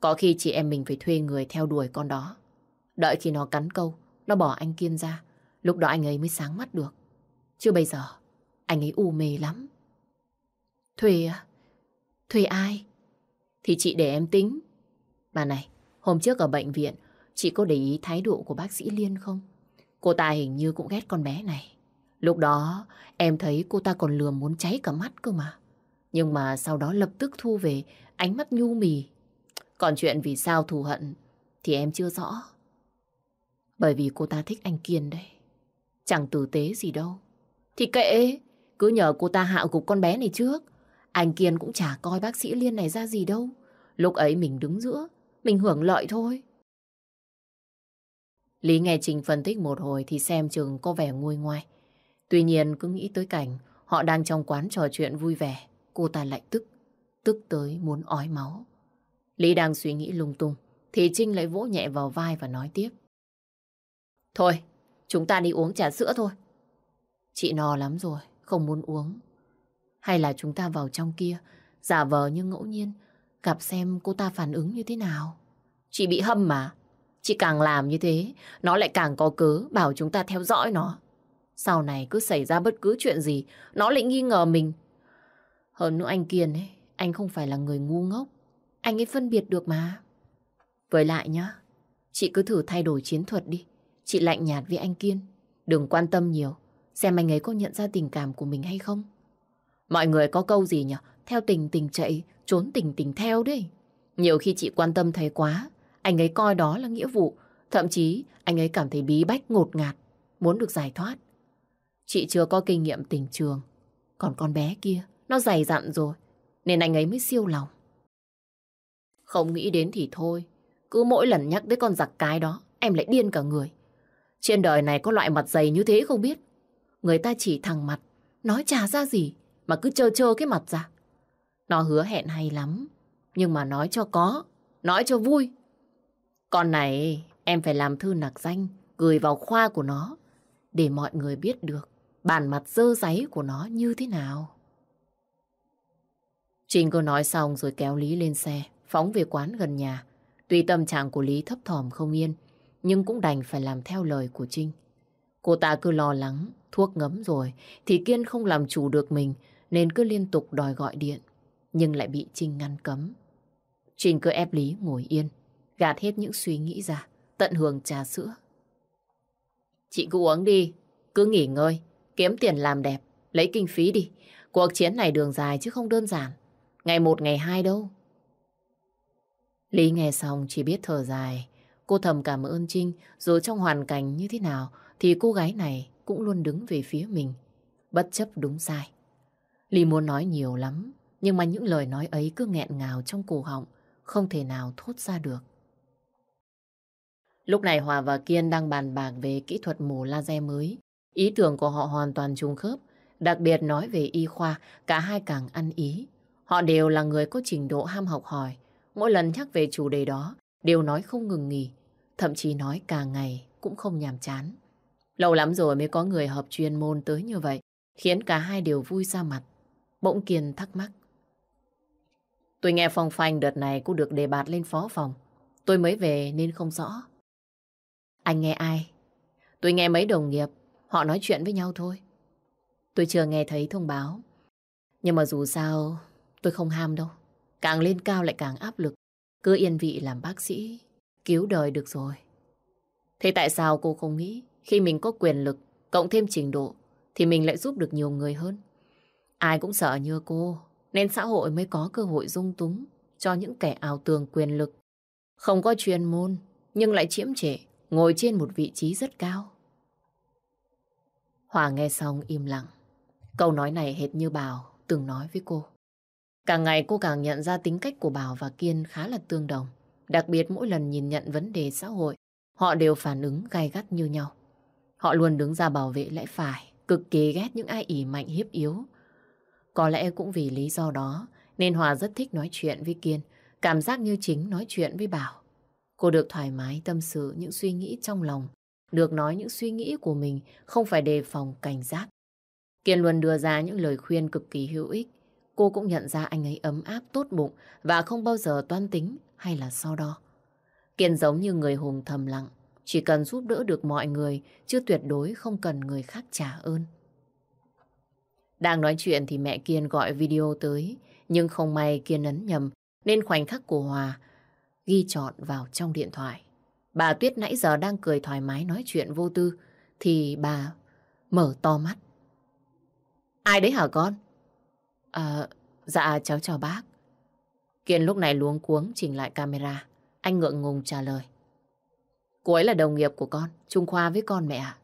Có khi chị em mình phải thuê người theo đuổi con đó. Đợi khi nó cắn câu, nó bỏ anh Kiên ra. Lúc đó anh ấy mới sáng mắt được. Chứ bây giờ, anh ấy u mê lắm. Thuê à? Thuê ai? Thì chị để em tính. Bà này, hôm trước ở bệnh viện, chị có để ý thái độ của bác sĩ Liên không? Cô ta hình như cũng ghét con bé này. Lúc đó em thấy cô ta còn lườm muốn cháy cả mắt cơ mà. Nhưng mà sau đó lập tức thu về ánh mắt nhu mì. Còn chuyện vì sao thù hận thì em chưa rõ. Bởi vì cô ta thích anh Kiên đấy. Chẳng tử tế gì đâu. Thì kệ, cứ nhờ cô ta hạ gục con bé này trước. Anh Kiên cũng chả coi bác sĩ Liên này ra gì đâu. Lúc ấy mình đứng giữa, mình hưởng lợi thôi. Lý nghe Trình phân tích một hồi thì xem chừng có vẻ nguôi ngoai. Tuy nhiên cứ nghĩ tới cảnh họ đang trong quán trò chuyện vui vẻ, cô ta lại tức, tức tới muốn ói máu. Lý đang suy nghĩ lung tung, thì Trinh lại vỗ nhẹ vào vai và nói tiếp. Thôi, chúng ta đi uống trà sữa thôi. Chị no lắm rồi, không muốn uống. Hay là chúng ta vào trong kia, giả vờ như ngẫu nhiên, gặp xem cô ta phản ứng như thế nào. Chị bị hâm mà. Chị càng làm như thế, nó lại càng có cớ bảo chúng ta theo dõi nó. Sau này cứ xảy ra bất cứ chuyện gì, nó lại nghi ngờ mình. Hơn nữa anh Kiên ấy, anh không phải là người ngu ngốc. Anh ấy phân biệt được mà. Với lại nhá, chị cứ thử thay đổi chiến thuật đi. Chị lạnh nhạt với anh Kiên. Đừng quan tâm nhiều, xem anh ấy có nhận ra tình cảm của mình hay không. Mọi người có câu gì nhỉ? Theo tình tình chạy, trốn tình tình theo đấy. Nhiều khi chị quan tâm thấy quá, anh ấy coi đó là nghĩa vụ. Thậm chí anh ấy cảm thấy bí bách ngột ngạt, muốn được giải thoát. Chị chưa có kinh nghiệm tình trường. Còn con bé kia, nó dày dặn rồi, nên anh ấy mới siêu lòng. Không nghĩ đến thì thôi, cứ mỗi lần nhắc tới con giặc cái đó, em lại điên cả người. Trên đời này có loại mặt dày như thế không biết. Người ta chỉ thẳng mặt, nói chả ra gì, mà cứ trơ trơ cái mặt ra. Nó hứa hẹn hay lắm, nhưng mà nói cho có, nói cho vui. Con này em phải làm thư nặc danh, gửi vào khoa của nó, để mọi người biết được bản mặt dơ giấy của nó như thế nào. Trinh cô nói xong rồi kéo Lý lên xe, phóng về quán gần nhà. Tuy tâm trạng của Lý thấp thỏm không yên, nhưng cũng đành phải làm theo lời của Trinh. Cô ta cứ lo lắng, thuốc ngấm rồi, thì Kiên không làm chủ được mình, nên cứ liên tục đòi gọi điện, nhưng lại bị Trinh ngăn cấm. Trinh cứ ép Lý ngồi yên, gạt hết những suy nghĩ ra, tận hưởng trà sữa. Chị cứ uống đi, cứ nghỉ ngơi, kiếm tiền làm đẹp, lấy kinh phí đi. Cuộc chiến này đường dài chứ không đơn giản. Ngày một, ngày hai đâu. Lý nghe xong chỉ biết thở dài. Cô thầm cảm ơn Trinh, dù trong hoàn cảnh như thế nào thì cô gái này cũng luôn đứng về phía mình, bất chấp đúng sai. Ly muốn nói nhiều lắm, nhưng mà những lời nói ấy cứ nghẹn ngào trong cổ họng, không thể nào thốt ra được. Lúc này Hòa và Kiên đang bàn bạc về kỹ thuật mổ laser mới. Ý tưởng của họ hoàn toàn trùng khớp, đặc biệt nói về y khoa, cả hai càng ăn ý. Họ đều là người có trình độ ham học hỏi, mỗi lần nhắc về chủ đề đó, đều nói không ngừng nghỉ, thậm chí nói càng ngày cũng không nhàm chán. Lâu lắm rồi mới có người hợp chuyên môn tới như vậy, khiến cả hai đều vui ra mặt. Bỗng Kiên thắc mắc. Tôi nghe phong phanh đợt này cũng được đề bạt lên phó phòng. Tôi mới về nên không rõ. Anh nghe ai? Tôi nghe mấy đồng nghiệp, họ nói chuyện với nhau thôi. Tôi chưa nghe thấy thông báo. Nhưng mà dù sao, tôi không ham đâu. Càng lên cao lại càng áp lực. Cứ yên vị làm bác sĩ, cứu đời được rồi. Thế tại sao cô không nghĩ khi mình có quyền lực, cộng thêm trình độ, thì mình lại giúp được nhiều người hơn? Ai cũng sợ như cô, nên xã hội mới có cơ hội dung túng cho những kẻ ảo tường quyền lực. Không có chuyên môn, nhưng lại chiếm trệ, ngồi trên một vị trí rất cao. Hòa nghe xong im lặng. Câu nói này hệt như Bảo từng nói với cô. Càng ngày cô càng nhận ra tính cách của Bảo và Kiên khá là tương đồng. Đặc biệt mỗi lần nhìn nhận vấn đề xã hội, họ đều phản ứng gay gắt như nhau. Họ luôn đứng ra bảo vệ lẽ phải, cực kỳ ghét những ai ỉ mạnh hiếp yếu. Có lẽ cũng vì lý do đó nên Hòa rất thích nói chuyện với Kiên, cảm giác như chính nói chuyện với Bảo. Cô được thoải mái tâm sự những suy nghĩ trong lòng, được nói những suy nghĩ của mình, không phải đề phòng cảnh giác. Kiên luôn đưa ra những lời khuyên cực kỳ hữu ích. Cô cũng nhận ra anh ấy ấm áp, tốt bụng và không bao giờ toan tính hay là so đo. Kiên giống như người hùng thầm lặng, chỉ cần giúp đỡ được mọi người, chứ tuyệt đối không cần người khác trả ơn. Đang nói chuyện thì mẹ Kiên gọi video tới, nhưng không may Kiên ấn nhầm, nên khoảnh khắc của Hòa ghi trọn vào trong điện thoại. Bà Tuyết nãy giờ đang cười thoải mái nói chuyện vô tư, thì bà mở to mắt. Ai đấy hả con? À, dạ cháu chào bác. Kiên lúc này luống cuống chỉnh lại camera. Anh ngượng ngùng trả lời. Cô ấy là đồng nghiệp của con, Trung Khoa với con mẹ à?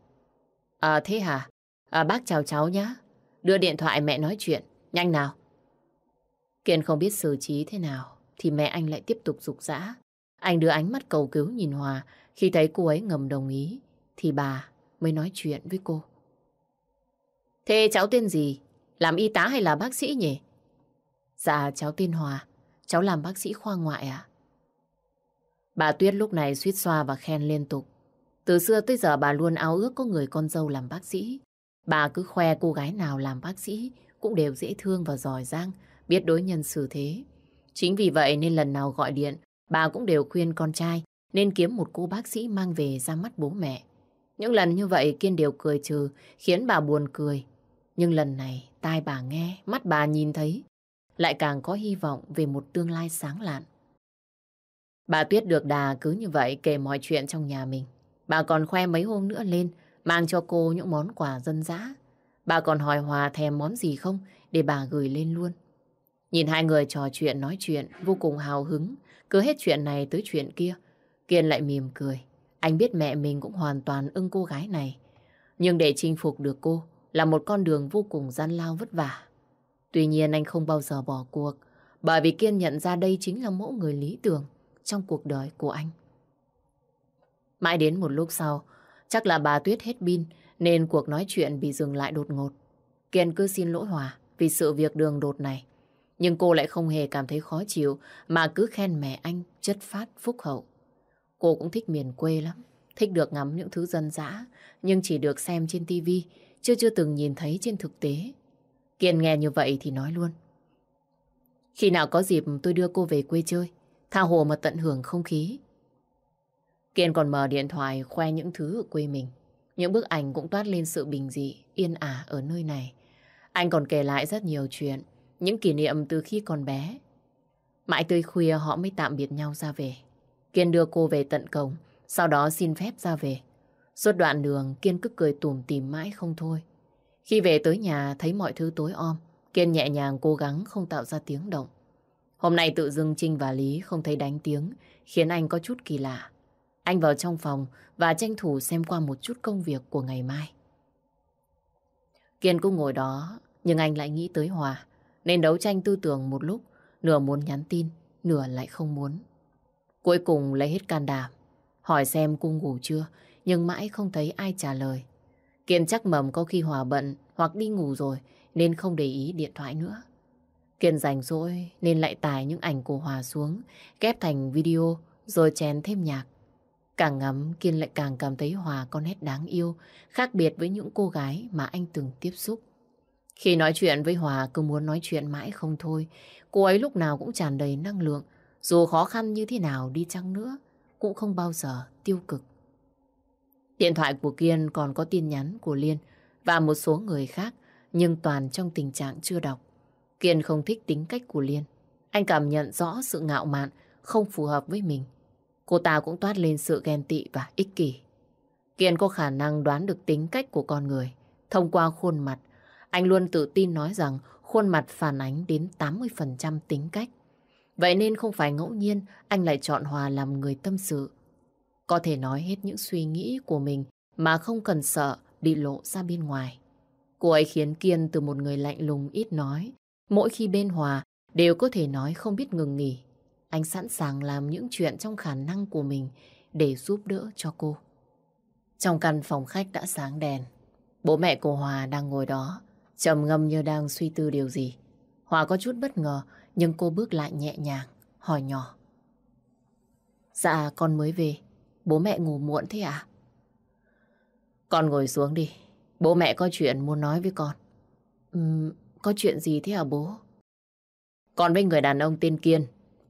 À thế hả? À, bác chào cháu nhé. Đưa điện thoại mẹ nói chuyện, nhanh nào. Kiên không biết xử trí thế nào, thì mẹ anh lại tiếp tục rục dã. Anh đưa ánh mắt cầu cứu nhìn Hòa, khi thấy cô ấy ngầm đồng ý, thì bà mới nói chuyện với cô. Thế cháu tên gì? Làm y tá hay là bác sĩ nhỉ? Dạ, cháu tên Hòa. Cháu làm bác sĩ khoa ngoại à? Bà Tuyết lúc này suýt xoa và khen liên tục. Từ xưa tới giờ bà luôn ao ước có người con dâu làm bác sĩ. Bà cứ khoe cô gái nào làm bác sĩ cũng đều dễ thương và giỏi giang, biết đối nhân xử thế. Chính vì vậy nên lần nào gọi điện, bà cũng đều khuyên con trai nên kiếm một cô bác sĩ mang về ra mắt bố mẹ. Những lần như vậy Kiên đều cười trừ, khiến bà buồn cười. Nhưng lần này, tai bà nghe, mắt bà nhìn thấy, lại càng có hy vọng về một tương lai sáng lạn. Bà Tuyết được đà cứ như vậy kể mọi chuyện trong nhà mình. Bà còn khoe mấy hôm nữa lên, mang cho cô những món quà dân dã. Bà còn hỏi Hòa thèm món gì không để bà gửi lên luôn. Nhìn hai người trò chuyện nói chuyện vô cùng hào hứng, cứ hết chuyện này tới chuyện kia. Kiên lại mỉm cười. Anh biết mẹ mình cũng hoàn toàn ưng cô gái này. Nhưng để chinh phục được cô là một con đường vô cùng gian lao vất vả. Tuy nhiên anh không bao giờ bỏ cuộc, bởi vì Kiên nhận ra đây chính là mẫu người lý tưởng trong cuộc đời của anh. Mãi đến một lúc sau, chắc là bà Tuyết hết pin nên cuộc nói chuyện bị dừng lại đột ngột. Kiên cứ xin lỗi Hòa vì sự việc đường đột này. Nhưng cô lại không hề cảm thấy khó chịu mà cứ khen mẹ anh chất phát phúc hậu. Cô cũng thích miền quê lắm, thích được ngắm những thứ dân dã nhưng chỉ được xem trên tivi chưa chưa từng nhìn thấy trên thực tế. Kiên nghe như vậy thì nói luôn. Khi nào có dịp tôi đưa cô về quê chơi, tha hồ mà tận hưởng không khí. Kiên còn mở điện thoại khoe những thứ ở quê mình. Những bức ảnh cũng toát lên sự bình dị, yên ả ở nơi này. Anh còn kể lại rất nhiều chuyện, những kỷ niệm từ khi còn bé. Mãi tới khuya họ mới tạm biệt nhau ra về. Kiên đưa cô về tận cổng, sau đó xin phép ra về. Suốt đoạn đường Kiên cứ cười tủm tìm mãi không thôi. Khi về tới nhà thấy mọi thứ tối om, Kiên nhẹ nhàng cố gắng không tạo ra tiếng động. Hôm nay tự dưng Trinh và Lý không thấy đánh tiếng, khiến anh có chút kỳ lạ. Anh vào trong phòng và tranh thủ xem qua một chút công việc của ngày mai. Kiên cũng ngồi đó, nhưng anh lại nghĩ tới Hòa, nên đấu tranh tư tưởng một lúc, nửa muốn nhắn tin, nửa lại không muốn. Cuối cùng lấy hết can đảm, hỏi xem cô ngủ chưa, nhưng mãi không thấy ai trả lời. Kiên chắc mầm có khi Hòa bận hoặc đi ngủ rồi nên không để ý điện thoại nữa. Kiên rảnh rỗi nên lại tải những ảnh của Hòa xuống, ghép thành video rồi chèn thêm nhạc. Càng ngắm Kiên lại càng cảm thấy Hòa có nét đáng yêu, khác biệt với những cô gái mà anh từng tiếp xúc. Khi nói chuyện với Hòa cứ muốn nói chuyện mãi không thôi, cô ấy lúc nào cũng tràn đầy năng lượng, dù khó khăn như thế nào đi chăng nữa, cũng không bao giờ tiêu cực. Điện thoại của Kiên còn có tin nhắn của Liên và một số người khác, nhưng toàn trong tình trạng chưa đọc. Kiên không thích tính cách của Liên. Anh cảm nhận rõ sự ngạo mạn, không phù hợp với mình. Cô ta cũng toát lên sự ghen tị và ích kỷ. Kiên có khả năng đoán được tính cách của con người. Thông qua khuôn mặt, anh luôn tự tin nói rằng khuôn mặt phản ánh đến 80% tính cách. Vậy nên không phải ngẫu nhiên anh lại chọn Hòa làm người tâm sự. Có thể nói hết những suy nghĩ của mình mà không cần sợ bị lộ ra bên ngoài. Cô ấy khiến Kiên từ một người lạnh lùng ít nói, mỗi khi bên Hòa đều có thể nói không biết ngừng nghỉ. Anh sẵn sàng làm những chuyện trong khả năng của mình để giúp đỡ cho cô. Trong căn phòng khách đã sáng đèn, bố mẹ của Hòa đang ngồi đó, trầm ngâm như đang suy tư điều gì. Hòa có chút bất ngờ, nhưng cô bước lại nhẹ nhàng, hỏi nhỏ. Dạ, con mới về. Bố mẹ ngủ muộn thế à? Con ngồi xuống đi. Bố mẹ có chuyện muốn nói với con. Ừm, có chuyện gì thế hả bố? Con với người đàn ông tên Kiên,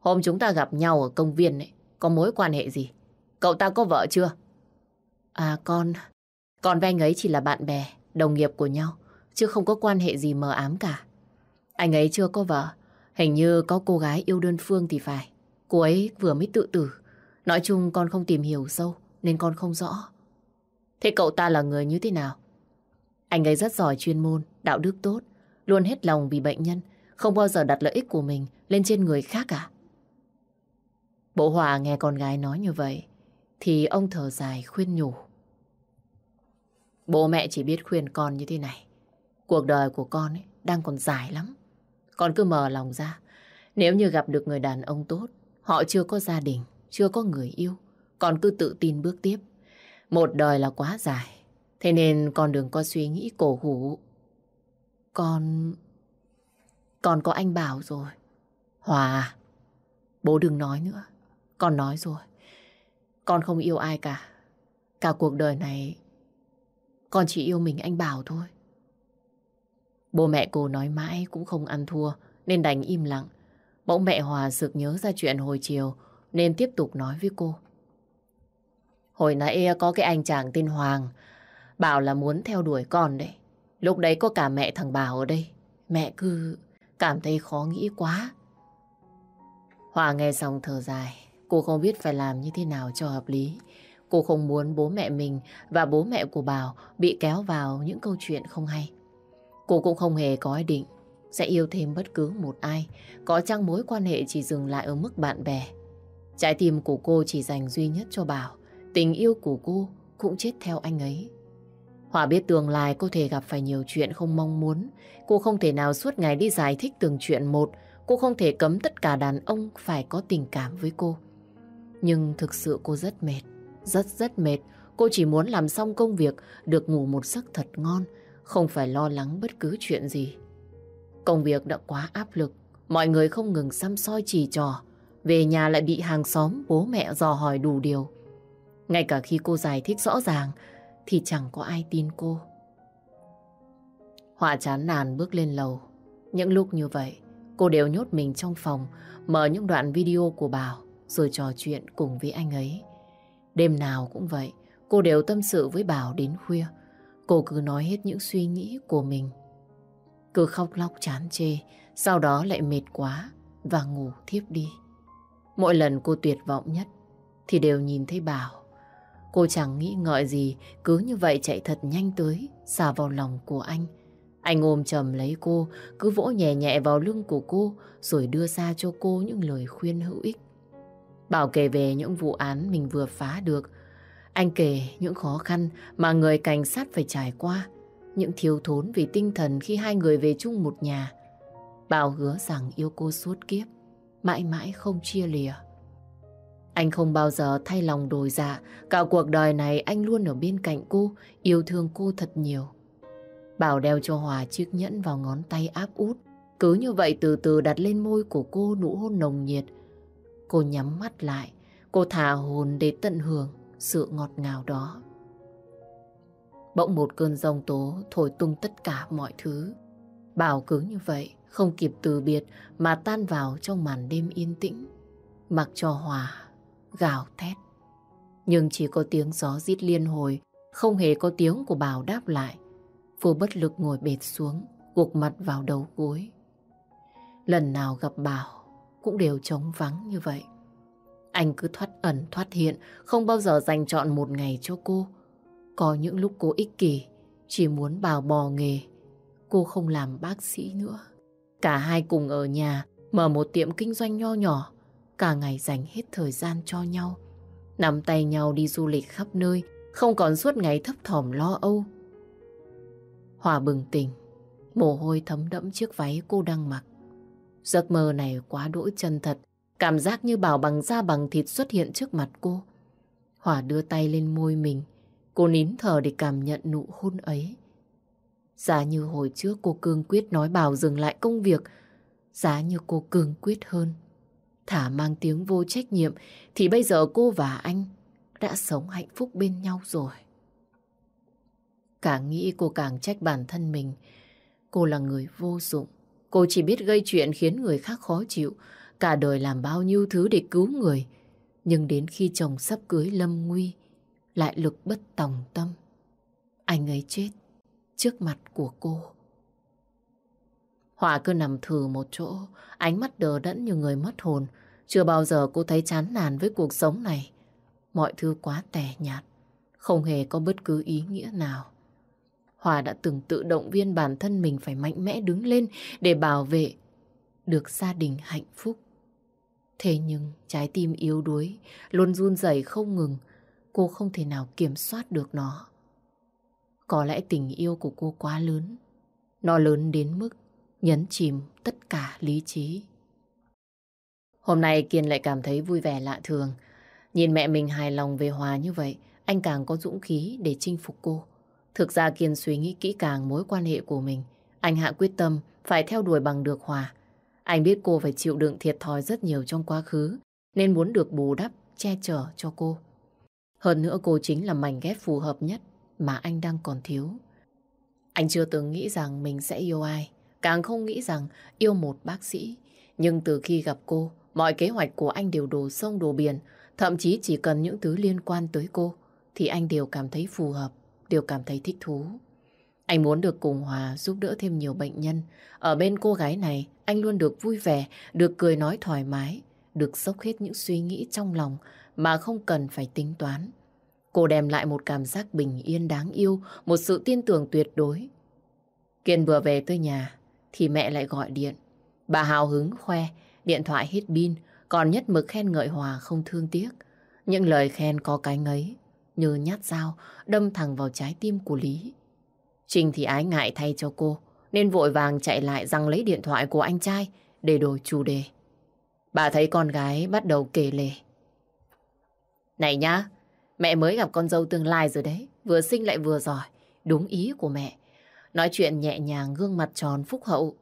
hôm chúng ta gặp nhau ở công viên ấy, có mối quan hệ gì? Cậu ta có vợ chưa? À con, con với anh ấy chỉ là bạn bè, đồng nghiệp của nhau, chứ không có quan hệ gì mờ ám cả. Anh ấy chưa có vợ, hình như có cô gái yêu đơn phương thì phải. Cô ấy vừa mới tự tử. Nói chung con không tìm hiểu sâu, nên con không rõ. Thế cậu ta là người như thế nào? Anh ấy rất giỏi chuyên môn, đạo đức tốt, luôn hết lòng vì bệnh nhân, không bao giờ đặt lợi ích của mình lên trên người khác cả. Bộ Hòa nghe con gái nói như vậy, thì ông thở dài khuyên nhủ. Bố mẹ chỉ biết khuyên con như thế này. Cuộc đời của con ấy đang còn dài lắm. Con cứ mở lòng ra. Nếu như gặp được người đàn ông tốt, họ chưa có gia đình, chưa có người yêu, con cứ tự tin bước tiếp. Một đời là quá dài. Thế nên con đừng có suy nghĩ cổ hủ. Con... Con có anh Bảo rồi. Hòa à, Bố đừng nói nữa. Con nói rồi. Con không yêu ai cả. Cả cuộc đời này, con chỉ yêu mình anh Bảo thôi. Bố mẹ cô nói mãi cũng không ăn thua, nên đành im lặng. Bỗng mẹ Hòa sực nhớ ra chuyện hồi chiều, nên tiếp tục nói với cô. Hồi nãy có cái anh chàng tên Hoàng, bảo là muốn theo đuổi con đấy. Lúc đấy có cả mẹ thằng Bảo ở đây. Mẹ cứ cảm thấy khó nghĩ quá. Hòa nghe xong thở dài. Cô không biết phải làm như thế nào cho hợp lý. Cô không muốn bố mẹ mình và bố mẹ của Bảo bị kéo vào những câu chuyện không hay. Cô cũng không hề có ý định sẽ yêu thêm bất cứ một ai, có chăng mối quan hệ chỉ dừng lại ở mức bạn bè. Trái tim của cô chỉ dành duy nhất cho Bảo, tình yêu của cô cũng chết theo anh ấy. Hòa biết tương lai có thể gặp phải nhiều chuyện không mong muốn. Cô không thể nào suốt ngày đi giải thích từng chuyện một. Cô không thể cấm tất cả đàn ông phải có tình cảm với cô. Nhưng thực sự cô rất mệt. Rất rất mệt. Cô chỉ muốn làm xong công việc, được ngủ một giấc thật ngon, không phải lo lắng bất cứ chuyện gì. Công việc đã quá áp lực, mọi người không ngừng xăm soi chỉ trò. Về nhà lại bị hàng xóm, bố mẹ dò hỏi đủ điều. Ngay cả khi cô giải thích rõ ràng, thì chẳng có ai tin cô. Họa chán nàn bước lên lầu. Những lúc như vậy, cô đều nhốt mình trong phòng, mở những đoạn video của Bảo, rồi trò chuyện cùng với anh ấy. Đêm nào cũng vậy, cô đều tâm sự với Bảo đến khuya. Cô cứ nói hết những suy nghĩ của mình. Cứ khóc lóc chán chê, sau đó lại mệt quá và ngủ thiếp đi. Mỗi lần cô tuyệt vọng nhất thì đều nhìn thấy Bảo. Cô chẳng nghĩ ngợi gì, cứ như vậy chạy thật nhanh tới, xả vào lòng của anh. Anh ôm chầm lấy cô, cứ vỗ nhẹ nhẹ vào lưng của cô, rồi đưa ra cho cô những lời khuyên hữu ích. Bảo kể về những vụ án mình vừa phá được. Anh kể những khó khăn mà người cảnh sát phải trải qua, những thiếu thốn vì tinh thần khi hai người về chung một nhà. Bảo hứa rằng yêu cô suốt kiếp, mãi mãi không chia lìa. Anh không bao giờ thay lòng đổi dạ, cả cuộc đời này anh luôn ở bên cạnh cô, yêu thương cô thật nhiều. Bảo đeo cho Hòa chiếc nhẫn vào ngón tay áp út, cứ như vậy từ từ đặt lên môi của cô nụ hôn nồng nhiệt, Cô nhắm mắt lại, cô thả hồn để tận hưởng sự ngọt ngào đó. Bỗng một cơn giông tố thổi tung tất cả mọi thứ. Bảo cứ như vậy, không kịp từ biệt mà tan vào trong màn đêm yên tĩnh. Mặc cho hòa, gào thét. Nhưng chỉ có tiếng gió rít liên hồi, không hề có tiếng của Bảo đáp lại. Cô bất lực ngồi bệt xuống, gục mặt vào đầu gối. Lần nào gặp Bảo, cũng đều trống vắng như vậy. Anh cứ thoát ẩn thoát hiện, không bao giờ dành chọn một ngày cho cô. Có những lúc cô ích kỷ, chỉ muốn bào bò nghề. Cô không làm bác sĩ nữa. Cả hai cùng ở nhà, mở một tiệm kinh doanh nho nhỏ. Cả ngày dành hết thời gian cho nhau. Nắm tay nhau đi du lịch khắp nơi, không còn suốt ngày thấp thỏm lo âu. Hòa bừng tỉnh, mồ hôi thấm đẫm chiếc váy cô đang mặc. Giấc mơ này quá đỗi chân thật, cảm giác như bảo bằng da bằng thịt xuất hiện trước mặt cô. Hỏa đưa tay lên môi mình, cô nín thở để cảm nhận nụ hôn ấy. Giá như hồi trước cô cương quyết nói bảo dừng lại công việc, giá như cô cương quyết hơn. Thả mang tiếng vô trách nhiệm thì bây giờ cô và anh đã sống hạnh phúc bên nhau rồi. Càng nghĩ cô càng trách bản thân mình. Cô là người vô dụng. Cô chỉ biết gây chuyện khiến người khác khó chịu. Cả đời làm bao nhiêu thứ để cứu người. Nhưng đến khi chồng sắp cưới lâm nguy, lại lực bất tòng tâm. Anh ấy chết trước mặt của cô. họa cứ nằm thừ một chỗ, ánh mắt đờ đẫn như người mất hồn. Chưa bao giờ cô thấy chán nản với cuộc sống này. Mọi thứ quá tẻ nhạt, không hề có bất cứ ý nghĩa nào. Hòa đã từng tự động viên bản thân mình phải mạnh mẽ đứng lên để bảo vệ được gia đình hạnh phúc. Thế nhưng trái tim yếu đuối, luôn run rẩy không ngừng, cô không thể nào kiểm soát được nó. Có lẽ tình yêu của cô quá lớn, nó lớn đến mức nhấn chìm tất cả lý trí. Hôm nay Kiên lại cảm thấy vui vẻ lạ thường. Nhìn mẹ mình hài lòng về Hòa như vậy, anh càng có dũng khí để chinh phục cô. Thực ra Kiên suy nghĩ kỹ càng mối quan hệ của mình. Anh hạ quyết tâm phải theo đuổi bằng được Hòa. Anh biết cô phải chịu đựng thiệt thòi rất nhiều trong quá khứ, nên muốn được bù đắp, che chở cho cô. Hơn nữa cô chính là mảnh ghép phù hợp nhất mà anh đang còn thiếu. Anh chưa từng nghĩ rằng mình sẽ yêu ai, càng không nghĩ rằng yêu một bác sĩ. Nhưng từ khi gặp cô, mọi kế hoạch của anh đều đổ sông đổ biển, thậm chí chỉ cần những thứ liên quan tới cô, thì anh đều cảm thấy phù hợp, đều cảm thấy thích thú. Anh muốn được cùng Hòa giúp đỡ thêm nhiều bệnh nhân. Ở bên cô gái này, anh luôn được vui vẻ, được cười nói thoải mái, được sốc hết những suy nghĩ trong lòng mà không cần phải tính toán. Cô đem lại một cảm giác bình yên đáng yêu, một sự tin tưởng tuyệt đối. Kiên vừa về tới nhà, thì mẹ lại gọi điện. Bà hào hứng khoe, điện thoại hết pin, còn nhất mực khen ngợi Hòa không thương tiếc. Những lời khen có cái ngấy, như nhát dao, đâm thẳng vào trái tim của Lý. Trinh thì ái ngại thay cho cô, nên vội vàng chạy lại rằng lấy điện thoại của anh trai để đổi chủ đề. Bà thấy con gái bắt đầu kể lể. Này nhá, mẹ mới gặp con dâu tương lai rồi đấy, vừa xinh lại vừa giỏi, đúng ý của mẹ. Nói chuyện nhẹ nhàng, gương mặt tròn phúc hậu.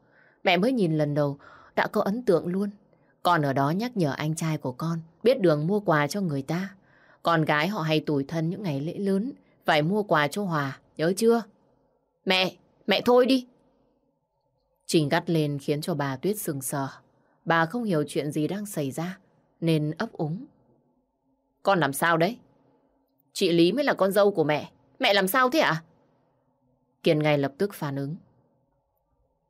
Mẹ mới nhìn lần đầu, đã có ấn tượng luôn. Còn ở đó nhắc nhở anh trai của con, biết đường mua quà cho người ta. Con gái họ hay tủi thân những ngày lễ lớn, phải mua quà cho Hòa, nhớ chưa? Mẹ, mẹ thôi đi. Trình gắt lên khiến cho bà Tuyết sừng sờ. Bà không hiểu chuyện gì đang xảy ra, nên ấp úng. Con làm sao đấy? Chị Lý mới là con dâu của mẹ. Mẹ làm sao thế ạ? Kiên ngay lập tức phản ứng.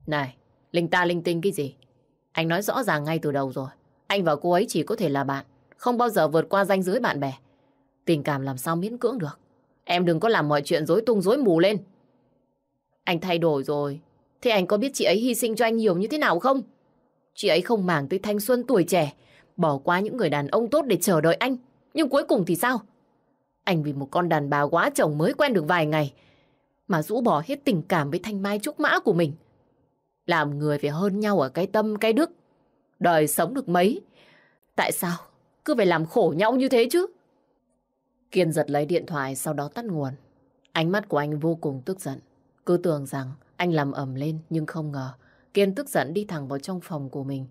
Này, linh ta linh tinh cái gì? Anh nói rõ ràng ngay từ đầu rồi. Anh và cô ấy chỉ có thể là bạn, không bao giờ vượt qua ranh giới bạn bè. Tình cảm làm sao miễn cưỡng được. Em đừng có làm mọi chuyện dối tung dối mù lên. Anh thay đổi rồi. Thế anh có biết chị ấy hy sinh cho anh nhiều như thế nào không? Chị ấy không màng tới thanh xuân tuổi trẻ, bỏ qua những người đàn ông tốt để chờ đợi anh. Nhưng cuối cùng thì sao? Anh vì một con đàn bà quá chồng mới quen được vài ngày, mà rũ bỏ hết tình cảm với thanh mai trúc mã của mình. Làm người phải hơn nhau ở cái tâm, cái đức. Đời sống được mấy. Tại sao cứ phải làm khổ nhau như thế chứ? Kiên giật lấy điện thoại sau đó tắt nguồn. Ánh mắt của anh vô cùng tức giận. Cứ tưởng rằng anh làm ẩm lên nhưng không ngờ. Kiên tức giận đi thẳng vào trong phòng của mình.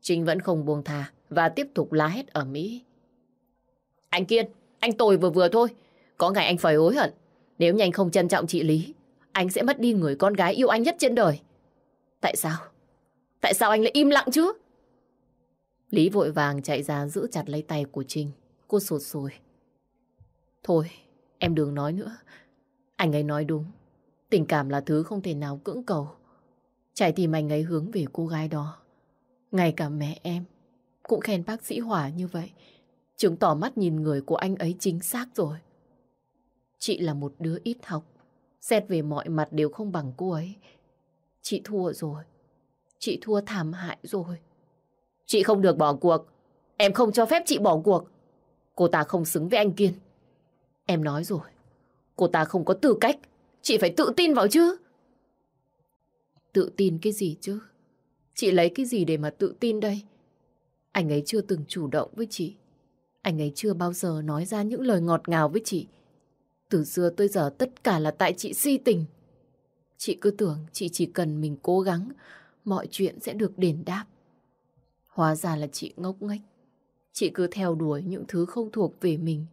Trinh vẫn không buông tha và tiếp tục la hét ở Mỹ. Anh Kiên, anh tồi vừa vừa thôi. Có ngày anh phải hối hận. Nếu nhanh không trân trọng chị Lý, anh sẽ mất đi người con gái yêu anh nhất trên đời. Tại sao? Tại sao anh lại im lặng chứ? Lý vội vàng chạy ra giữ chặt lấy tay của Trinh. Cô sụt sùi. Thôi, em đừng nói nữa. Anh ấy nói đúng. Tình cảm là thứ không thể nào cưỡng cầu. Trái tim anh ấy hướng về cô gái đó. Ngay cả mẹ em cũng khen bác sĩ Hỏa như vậy. Chứng tỏ mắt nhìn người của anh ấy chính xác rồi. Chị là một đứa ít học. Xét về mọi mặt đều không bằng cô ấy. Chị thua rồi. Chị thua thảm hại rồi. Chị không được bỏ cuộc. Em không cho phép chị bỏ cuộc. Cô ta không xứng với anh Kiên. Em nói rồi. Cô ta không có tư cách. Chị phải tự tin vào chứ. Tự tin cái gì chứ? Chị lấy cái gì để mà tự tin đây? Anh ấy chưa từng chủ động với chị. Anh ấy chưa bao giờ nói ra những lời ngọt ngào với chị. Từ xưa tới giờ tất cả là tại chị si tình. Chị cứ tưởng chị chỉ cần mình cố gắng, mọi chuyện sẽ được đền đáp. Hóa ra là chị ngốc nghếch. Chị cứ theo đuổi những thứ không thuộc về mình,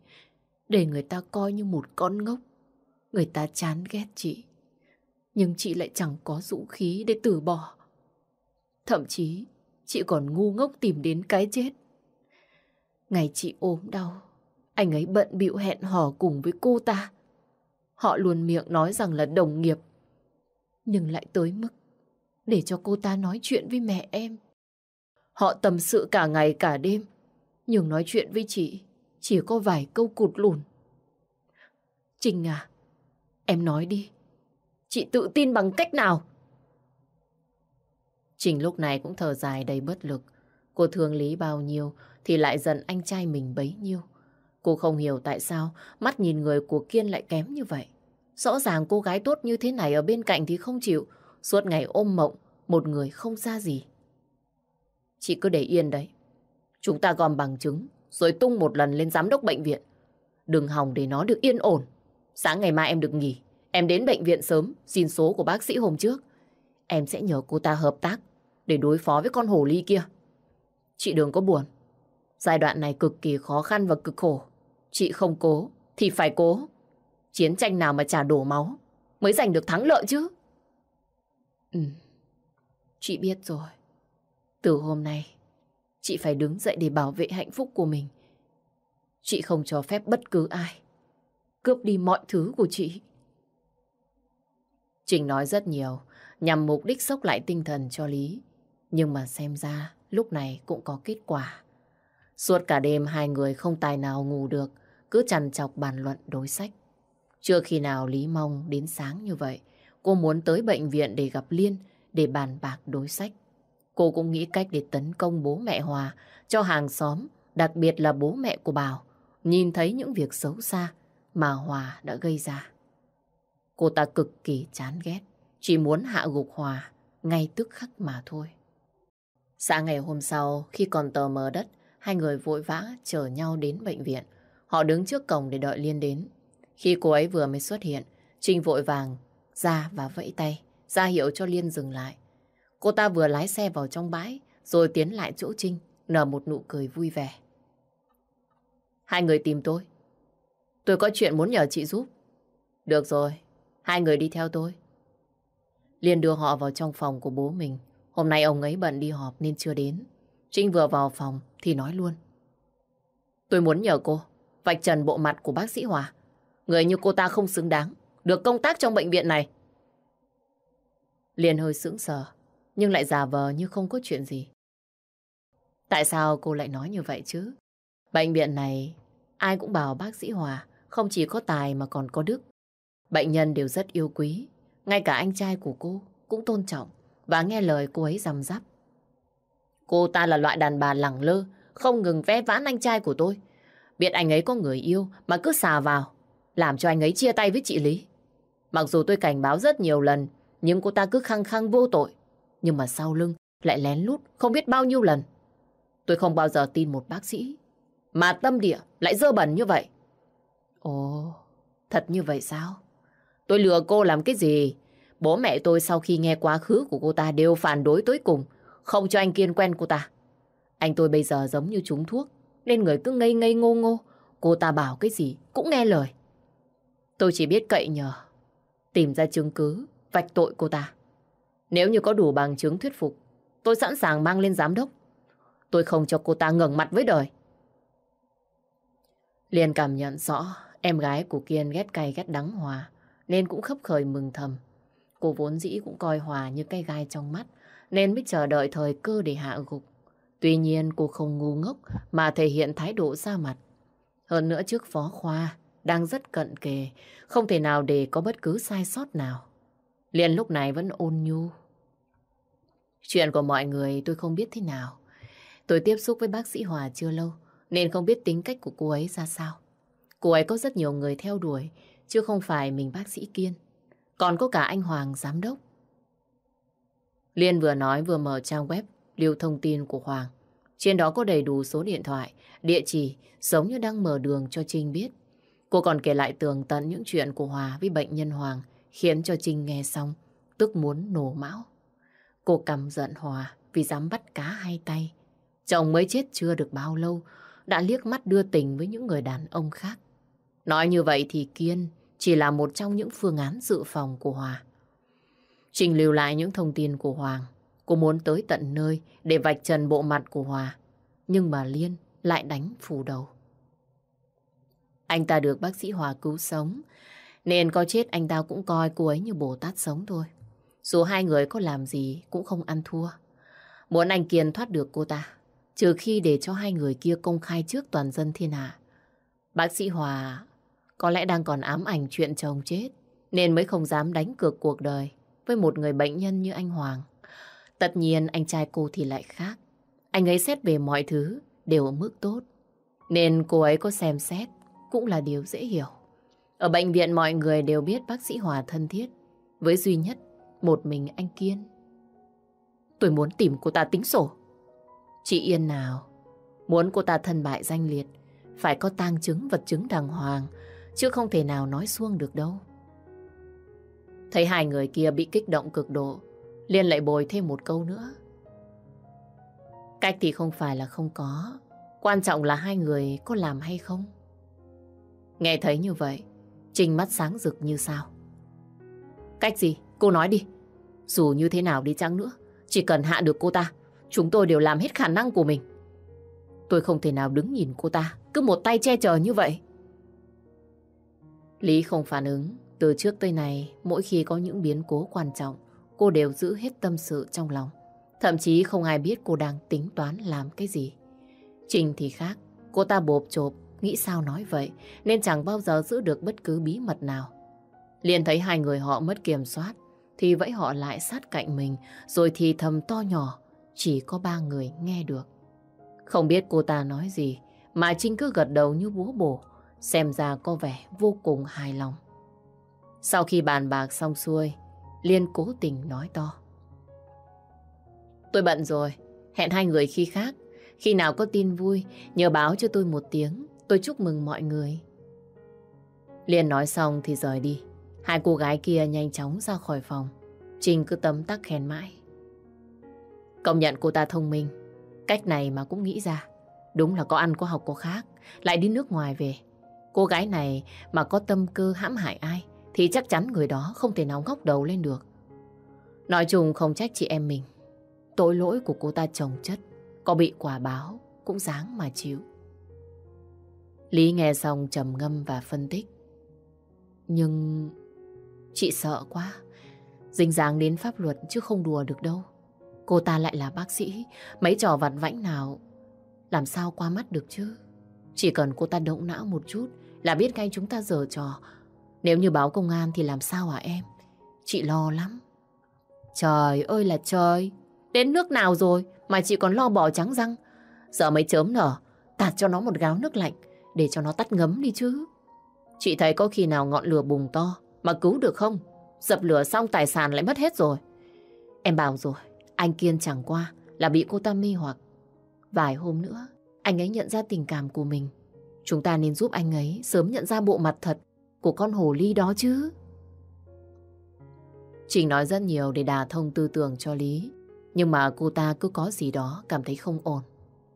để người ta coi như một con ngốc. Người ta chán ghét chị. Nhưng chị lại chẳng có dũng khí để từ bỏ. Thậm chí, chị còn ngu ngốc tìm đến cái chết. Ngày chị ốm đau, anh ấy bận bịu hẹn hò cùng với cô ta. Họ luôn miệng nói rằng là đồng nghiệp, nhưng lại tới mức để cho cô ta nói chuyện với mẹ em. Họ tâm sự cả ngày cả đêm, nhưng nói chuyện với chị chỉ có vài câu cụt lùn. Trình à, em nói đi, chị tự tin bằng cách nào? Trình lúc này cũng thở dài đầy bất lực. Cô thương Lý bao nhiêu thì lại giận anh trai mình bấy nhiêu. Cô không hiểu tại sao mắt nhìn người của Kiên lại kém như vậy. Rõ ràng cô gái tốt như thế này ở bên cạnh thì không chịu. Suốt ngày ôm mộng, một người không ra gì. Chị cứ để yên đấy. Chúng ta gom bằng chứng, rồi tung một lần lên giám đốc bệnh viện. Đừng hòng để nó được yên ổn. Sáng ngày mai em được nghỉ. Em đến bệnh viện sớm, xin số của bác sĩ hôm trước. Em sẽ nhờ cô ta hợp tác để đối phó với con hồ ly kia. Chị đừng có buồn. Giai đoạn này cực kỳ khó khăn và cực khổ. Chị không cố thì phải cố. Chiến tranh nào mà trả đổ máu mới giành được thắng lợi chứ. Ừ, chị biết rồi. Từ hôm nay, chị phải đứng dậy để bảo vệ hạnh phúc của mình. Chị không cho phép bất cứ ai cướp đi mọi thứ của chị. Trình nói rất nhiều, nhằm mục đích sốc lại tinh thần cho Lý. Nhưng mà xem ra lúc này cũng có kết quả. Suốt cả đêm hai người không tài nào ngủ được, cứ chằn chọc bàn luận đối sách. Chưa khi nào Lý mong đến sáng như vậy, cô muốn tới bệnh viện để gặp Liên để bàn bạc đối sách. Cô cũng nghĩ cách để tấn công bố mẹ Hòa cho hàng xóm, đặc biệt là bố mẹ của Bảo, nhìn thấy những việc xấu xa mà Hòa đã gây ra. Cô ta cực kỳ chán ghét, chỉ muốn hạ gục Hòa ngay tức khắc mà thôi. Sáng ngày hôm sau, khi còn tờ mờ đất, hai người vội vã chở nhau đến bệnh viện. Họ đứng trước cổng để đợi Liên đến. Khi cô ấy vừa mới xuất hiện, Trinh vội vàng ra và vẫy tay, ra hiệu cho Liên dừng lại. Cô ta vừa lái xe vào trong bãi, rồi tiến lại chỗ Trinh, nở một nụ cười vui vẻ. Hai người tìm tôi. Tôi có chuyện muốn nhờ chị giúp. Được rồi, hai người đi theo tôi. Liên đưa họ vào trong phòng của bố mình. Hôm nay ông ấy bận đi họp nên chưa đến. Trinh vừa vào phòng thì nói luôn. Tôi muốn nhờ cô vạch trần bộ mặt của bác sĩ Hòa. Người như cô ta không xứng đáng được công tác trong bệnh viện này. Liên hơi sững sờ, nhưng lại giả vờ như không có chuyện gì. Tại sao cô lại nói như vậy chứ? Bệnh viện này, ai cũng bảo bác sĩ Hòa không chỉ có tài mà còn có đức. Bệnh nhân đều rất yêu quý, ngay cả anh trai của cô cũng tôn trọng và nghe lời cô ấy rằm rắp. Cô ta là loại đàn bà lẳng lơ, không ngừng vẽ vãn anh trai của tôi. Biết anh ấy có người yêu mà cứ xà vào, làm cho anh ấy chia tay với chị Lý. Mặc dù tôi cảnh báo rất nhiều lần, nhưng cô ta cứ khăng khăng vô tội. Nhưng mà sau lưng lại lén lút không biết bao nhiêu lần. Tôi không bao giờ tin một bác sĩ, mà tâm địa lại dơ bẩn như vậy. Ồ, thật như vậy sao? Tôi lừa cô làm cái gì? Bố mẹ tôi sau khi nghe quá khứ của cô ta đều phản đối tới cùng, không cho anh Kiên quen cô ta. Anh tôi bây giờ giống như trúng thuốc, nên người cứ ngây ngây ngô ngô. Cô ta bảo cái gì cũng nghe lời. Tôi chỉ biết cậy nhờ, tìm ra chứng cứ, vạch tội cô ta. Nếu như có đủ bằng chứng thuyết phục, tôi sẵn sàng mang lên giám đốc. Tôi không cho cô ta ngẩng mặt với đời. Liên cảm nhận rõ em gái của Kiên ghét cay ghét đắng Hòa, nên cũng khấp khởi mừng thầm. Cô vốn dĩ cũng coi Hòa như cây gai trong mắt, nên mới chờ đợi thời cơ để hạ gục. Tuy nhiên cô không ngu ngốc mà thể hiện thái độ ra mặt. Hơn nữa trước phó khoa, đang rất cận kề, không thể nào để có bất cứ sai sót nào. Liên lúc này vẫn ôn nhu. Chuyện của mọi người tôi không biết thế nào. Tôi tiếp xúc với bác sĩ Hòa chưa lâu, nên không biết tính cách của cô ấy ra sao. Cô ấy có rất nhiều người theo đuổi, chứ không phải mình bác sĩ Kiên. Còn có cả anh Hoàng giám đốc. Liên vừa nói vừa mở trang web lưu thông tin của Hoàng. Trên đó có đầy đủ số điện thoại, địa chỉ, giống như đang mở đường cho Trinh biết. Cô còn kể lại tường tận những chuyện của Hòa với bệnh nhân Hoàng, khiến cho Trinh nghe xong, tức muốn nổ máu. Cô cầm giận Hòa vì dám bắt cá hai tay. Chồng mới chết chưa được bao lâu, đã liếc mắt đưa tình với những người đàn ông khác. Nói như vậy thì Kiên chỉ là một trong những phương án dự phòng của Hòa. Trình lưu lại những thông tin của Hoàng. Cô muốn tới tận nơi để vạch trần bộ mặt của Hòa. Nhưng mà Liên lại đánh phù đầu. Anh ta được bác sĩ Hòa cứu sống. Nên có chết anh ta cũng coi cô ấy như Bồ Tát sống thôi. Dù hai người có làm gì cũng không ăn thua. Muốn anh Kiên thoát được cô ta. Trừ khi để cho hai người kia công khai trước toàn dân thiên hạ. Bác sĩ Hòa, có lẽ đang còn ám ảnh chuyện chồng chết. Nên mới không dám đánh cược cuộc đời với một người bệnh nhân như anh Hoàng. Tất nhiên anh trai cô thì lại khác. Anh ấy xét về mọi thứ đều ở mức tốt. Nên cô ấy có xem xét cũng là điều dễ hiểu. Ở bệnh viện mọi người đều biết bác sĩ Hòa thân thiết với duy nhất một mình anh Kiên. Tôi muốn tìm cô ta tính sổ. Chị Yên nào, muốn cô ta thân bại danh liệt, phải có tang chứng vật chứng đàng hoàng, chứ không thể nào nói xuông được đâu. Thấy hai người kia bị kích động cực độ, Liên lại bồi thêm một câu nữa. Cách thì không phải là không có, quan trọng là hai người có làm hay không. Nghe thấy như vậy, Trinh mắt sáng rực như sao. Cách gì? Cô nói đi. Dù như thế nào đi chăng nữa, chỉ cần hạ được cô ta, chúng tôi đều làm hết khả năng của mình. Tôi không thể nào đứng nhìn cô ta, cứ một tay che chở như vậy. Lý không phản ứng. Từ trước tới nay, mỗi khi có những biến cố quan trọng, cô đều giữ hết tâm sự trong lòng. Thậm chí không ai biết cô đang tính toán làm cái gì. Trình thì khác, cô ta bộp chộp, nghĩ sao nói vậy, nên chẳng bao giờ giữ được bất cứ bí mật nào. Liền thấy hai người họ mất kiểm soát, thì vẫy họ lại sát cạnh mình, rồi thì thầm to nhỏ, chỉ có ba người nghe được. Không biết cô ta nói gì, mà Trinh cứ gật đầu như búa bổ, xem ra có vẻ vô cùng hài lòng. Sau khi bàn bạc xong xuôi, Liên cố tình nói to. Tôi bận rồi, hẹn hai người khi khác. Khi nào có tin vui, nhờ báo cho tôi một tiếng, tôi chúc mừng mọi người. Liên nói xong thì rời đi. Hai cô gái kia nhanh chóng ra khỏi phòng. Trình cứ tấm tắc khen mãi. Công nhận cô ta thông minh. Cách này mà cũng nghĩ ra. Đúng là có ăn có học có khác. Lại đi nước ngoài về. Cô gái này mà có tâm cơ hãm hại ai thì chắc chắn người đó không thể nào ngóc đầu lên được. Nói chung không trách chị em mình. Tội lỗi của cô ta chồng chất, có bị quả báo cũng dáng mà chịu. Lý nghe xong trầm ngâm và phân tích. Nhưng chị sợ quá, dính dáng đến pháp luật chứ không đùa được đâu. Cô ta lại là bác sĩ, mấy trò vặt vãnh nào làm sao qua mắt được chứ. Chỉ cần cô ta động não một chút là biết ngay chúng ta dở trò nếu như báo công an thì làm sao hả em? Chị lo lắm. Trời ơi là trời. Đến nước nào rồi mà chị còn lo bỏ trắng răng. Giờ mấy chớm nở, tạt cho nó một gáo nước lạnh để cho nó tắt ngấm đi chứ. Chị thấy có khi nào ngọn lửa bùng to mà cứu được không? Dập lửa xong tài sản lại mất hết rồi. Em bảo rồi, anh Kiên chẳng qua là bị cô ta mê hoặc. Vài hôm nữa, anh ấy nhận ra tình cảm của mình. Chúng ta nên giúp anh ấy sớm nhận ra bộ mặt thật của con hồ ly đó chứ. Trình nói rất nhiều để đà thông tư tưởng cho Lý. Nhưng mà cô ta cứ có gì đó cảm thấy không ổn.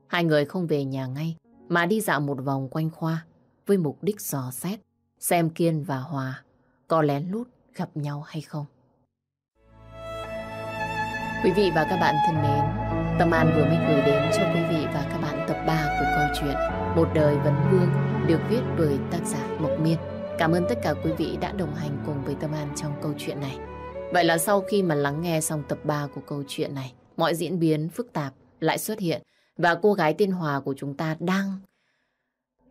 Hai người không về nhà ngay mà đi dạo một vòng quanh khoa với mục đích dò xét xem Kiên và Hòa có lén lút gặp nhau hay không. Quý vị và các bạn thân mến, Tâm An vừa mới gửi đến cho quý vị và các bạn tập 3 của câu chuyện Một đời vấn vương được viết bởi tác giả Mộc Miên. Cảm ơn tất cả quý vị đã đồng hành cùng với Tâm An trong câu chuyện này. Vậy là sau khi mà lắng nghe xong tập 3 của câu chuyện này, mọi diễn biến phức tạp lại xuất hiện và cô gái tên Hòa của chúng ta đang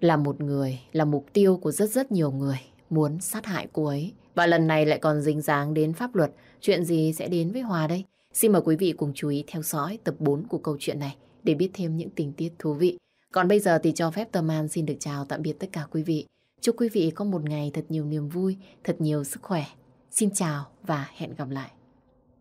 là một người, là mục tiêu của rất rất nhiều người muốn sát hại cô ấy. Và lần này lại còn dính dáng đến pháp luật. Chuyện gì sẽ đến với Hòa đây? Xin mời quý vị cùng chú ý theo dõi tập 4 của câu chuyện này để biết thêm những tình tiết thú vị. Còn bây giờ thì cho phép Tâm An xin được chào tạm biệt tất cả quý vị. Chúc quý vị có một ngày thật nhiều niềm vui, thật nhiều sức khỏe. Xin chào và hẹn gặp lại.